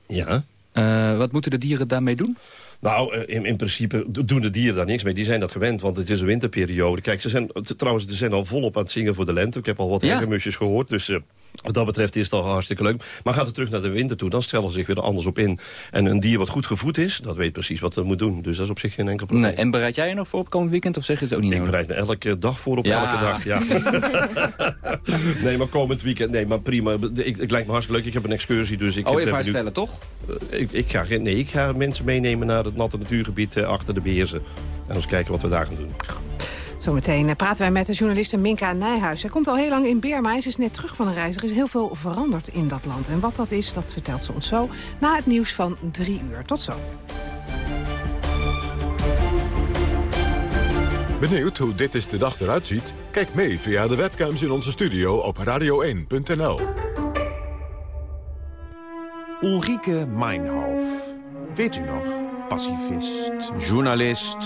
Ja. Eh, wat moeten de dieren daarmee doen? Nou, eh, in, in principe doen de dieren daar niks mee. Die zijn dat gewend, want het is een winterperiode. Kijk, ze zijn, trouwens, ze zijn al volop aan het zingen voor de lente. Ik heb al wat Ja. gehoord, dus... eh, wat dat betreft is het al hartstikke leuk. Maar gaat het terug naar de winter toe, dan stellen ze zich weer anders op in. En een dier wat goed gevoed is, dat weet precies wat het moet doen. Dus dat is op zich geen enkel probleem. Nee, en bereid jij je nog voor op komend weekend of zeg je het ook niet Ik nodig? bereid me elke dag voor op Ja. elke dag, ja. nee, maar komend weekend, nee, maar prima. Ik, ik lijkt me hartstikke leuk. Ik heb een excursie, dus ik Oh, even uitstellen, toch? Eh, ik, ik, ga, nee, ik ga mensen meenemen naar het natte natuurgebied eh, achter de beheersen. En eens kijken wat we daar gaan doen. Zometeen eh, praten wij met de journaliste Minka Nijhuis. Zij komt al heel lang in Birma en ze is net terug van een reis. Er is heel veel veranderd in dat land. En wat dat is, dat vertelt ze ons zo na het nieuws van drie uur. Tot zo. Benieuwd hoe dit is de dag eruit ziet? Kijk mee via de webcams in onze studio op radio1.nl. Ulrike Meinhof. Weet u nog? Pacifist, journalist,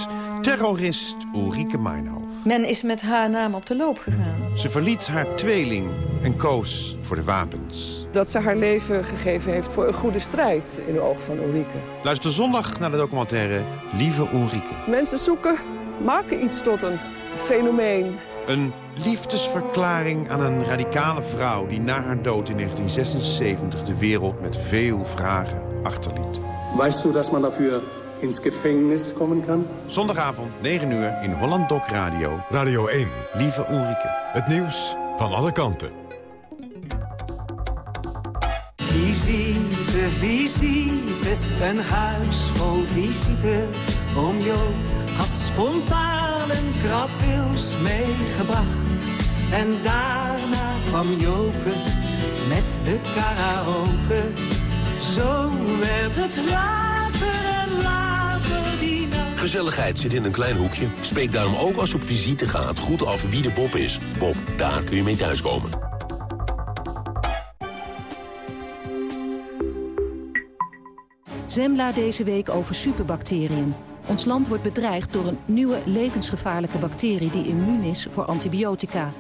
terrorist Ulrike Meinhof. Men is met haar naam op de loop gegaan. Ze verliet haar tweeling en koos voor de wapens. Dat ze haar leven gegeven heeft voor een goede strijd in de ogen van Ulrike. Luister zondag naar de documentaire Lieve Ulrike. Mensen zoeken, maken iets tot een fenomeen. Een liefdesverklaring aan een radicale vrouw... die na haar dood in 1976 de wereld met veel vragen achterliet. Weißt du, dass man dafür ins Gefängnis kommen kann? Zondagavond, 9 uur, in Holland Doc Radio. Radio 1. Lieve Ulrike. Het nieuws van alle kanten. Visite, visite, een huis vol visite. Oom Joop had spontaan een krabwils meegebracht. En daarna kwam Joke met de karaoke. Zo werd het later en later die nacht. Gezelligheid zit in een klein hoekje. Spreek daarom ook als je op visite gaat goed af wie de Bob is. Bob, daar kun je mee thuiskomen. Zembla deze week over superbacteriën. Ons land wordt bedreigd door een nieuwe levensgevaarlijke bacterie... die immuun is voor antibiotica.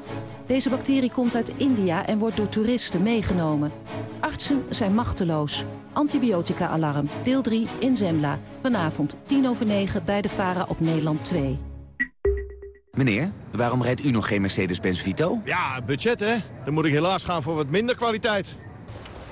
Deze bacterie komt uit India en wordt door toeristen meegenomen. Artsen zijn machteloos. Antibiotica-alarm, deel 3 in Zembla. Vanavond 10 over 9 bij de VARA op Nederland 2. Meneer, waarom rijdt u nog geen Mercedes-Benz Vito? Ja, budget hè. Dan moet ik helaas gaan voor wat minder kwaliteit.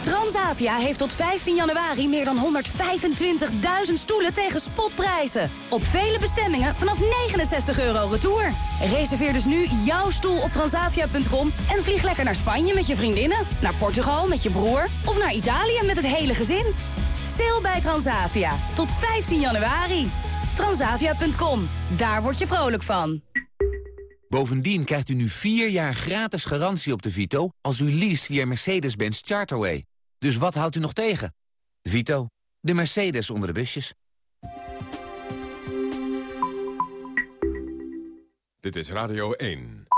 Transavia heeft tot 15 januari meer dan 125.000 stoelen tegen spotprijzen. Op vele bestemmingen vanaf 69 euro retour. Reserveer dus nu jouw stoel op transavia.com en vlieg lekker naar Spanje met je vriendinnen, naar Portugal met je broer of naar Italië met het hele gezin. Sail bij Transavia tot 15 januari. Transavia.com. Daar word je vrolijk van. Bovendien krijgt u nu vier jaar gratis garantie op de Vito... als u leest via Mercedes-Benz Charterway. Dus wat houdt u nog tegen? Vito, de Mercedes onder de busjes. Dit is Radio 1.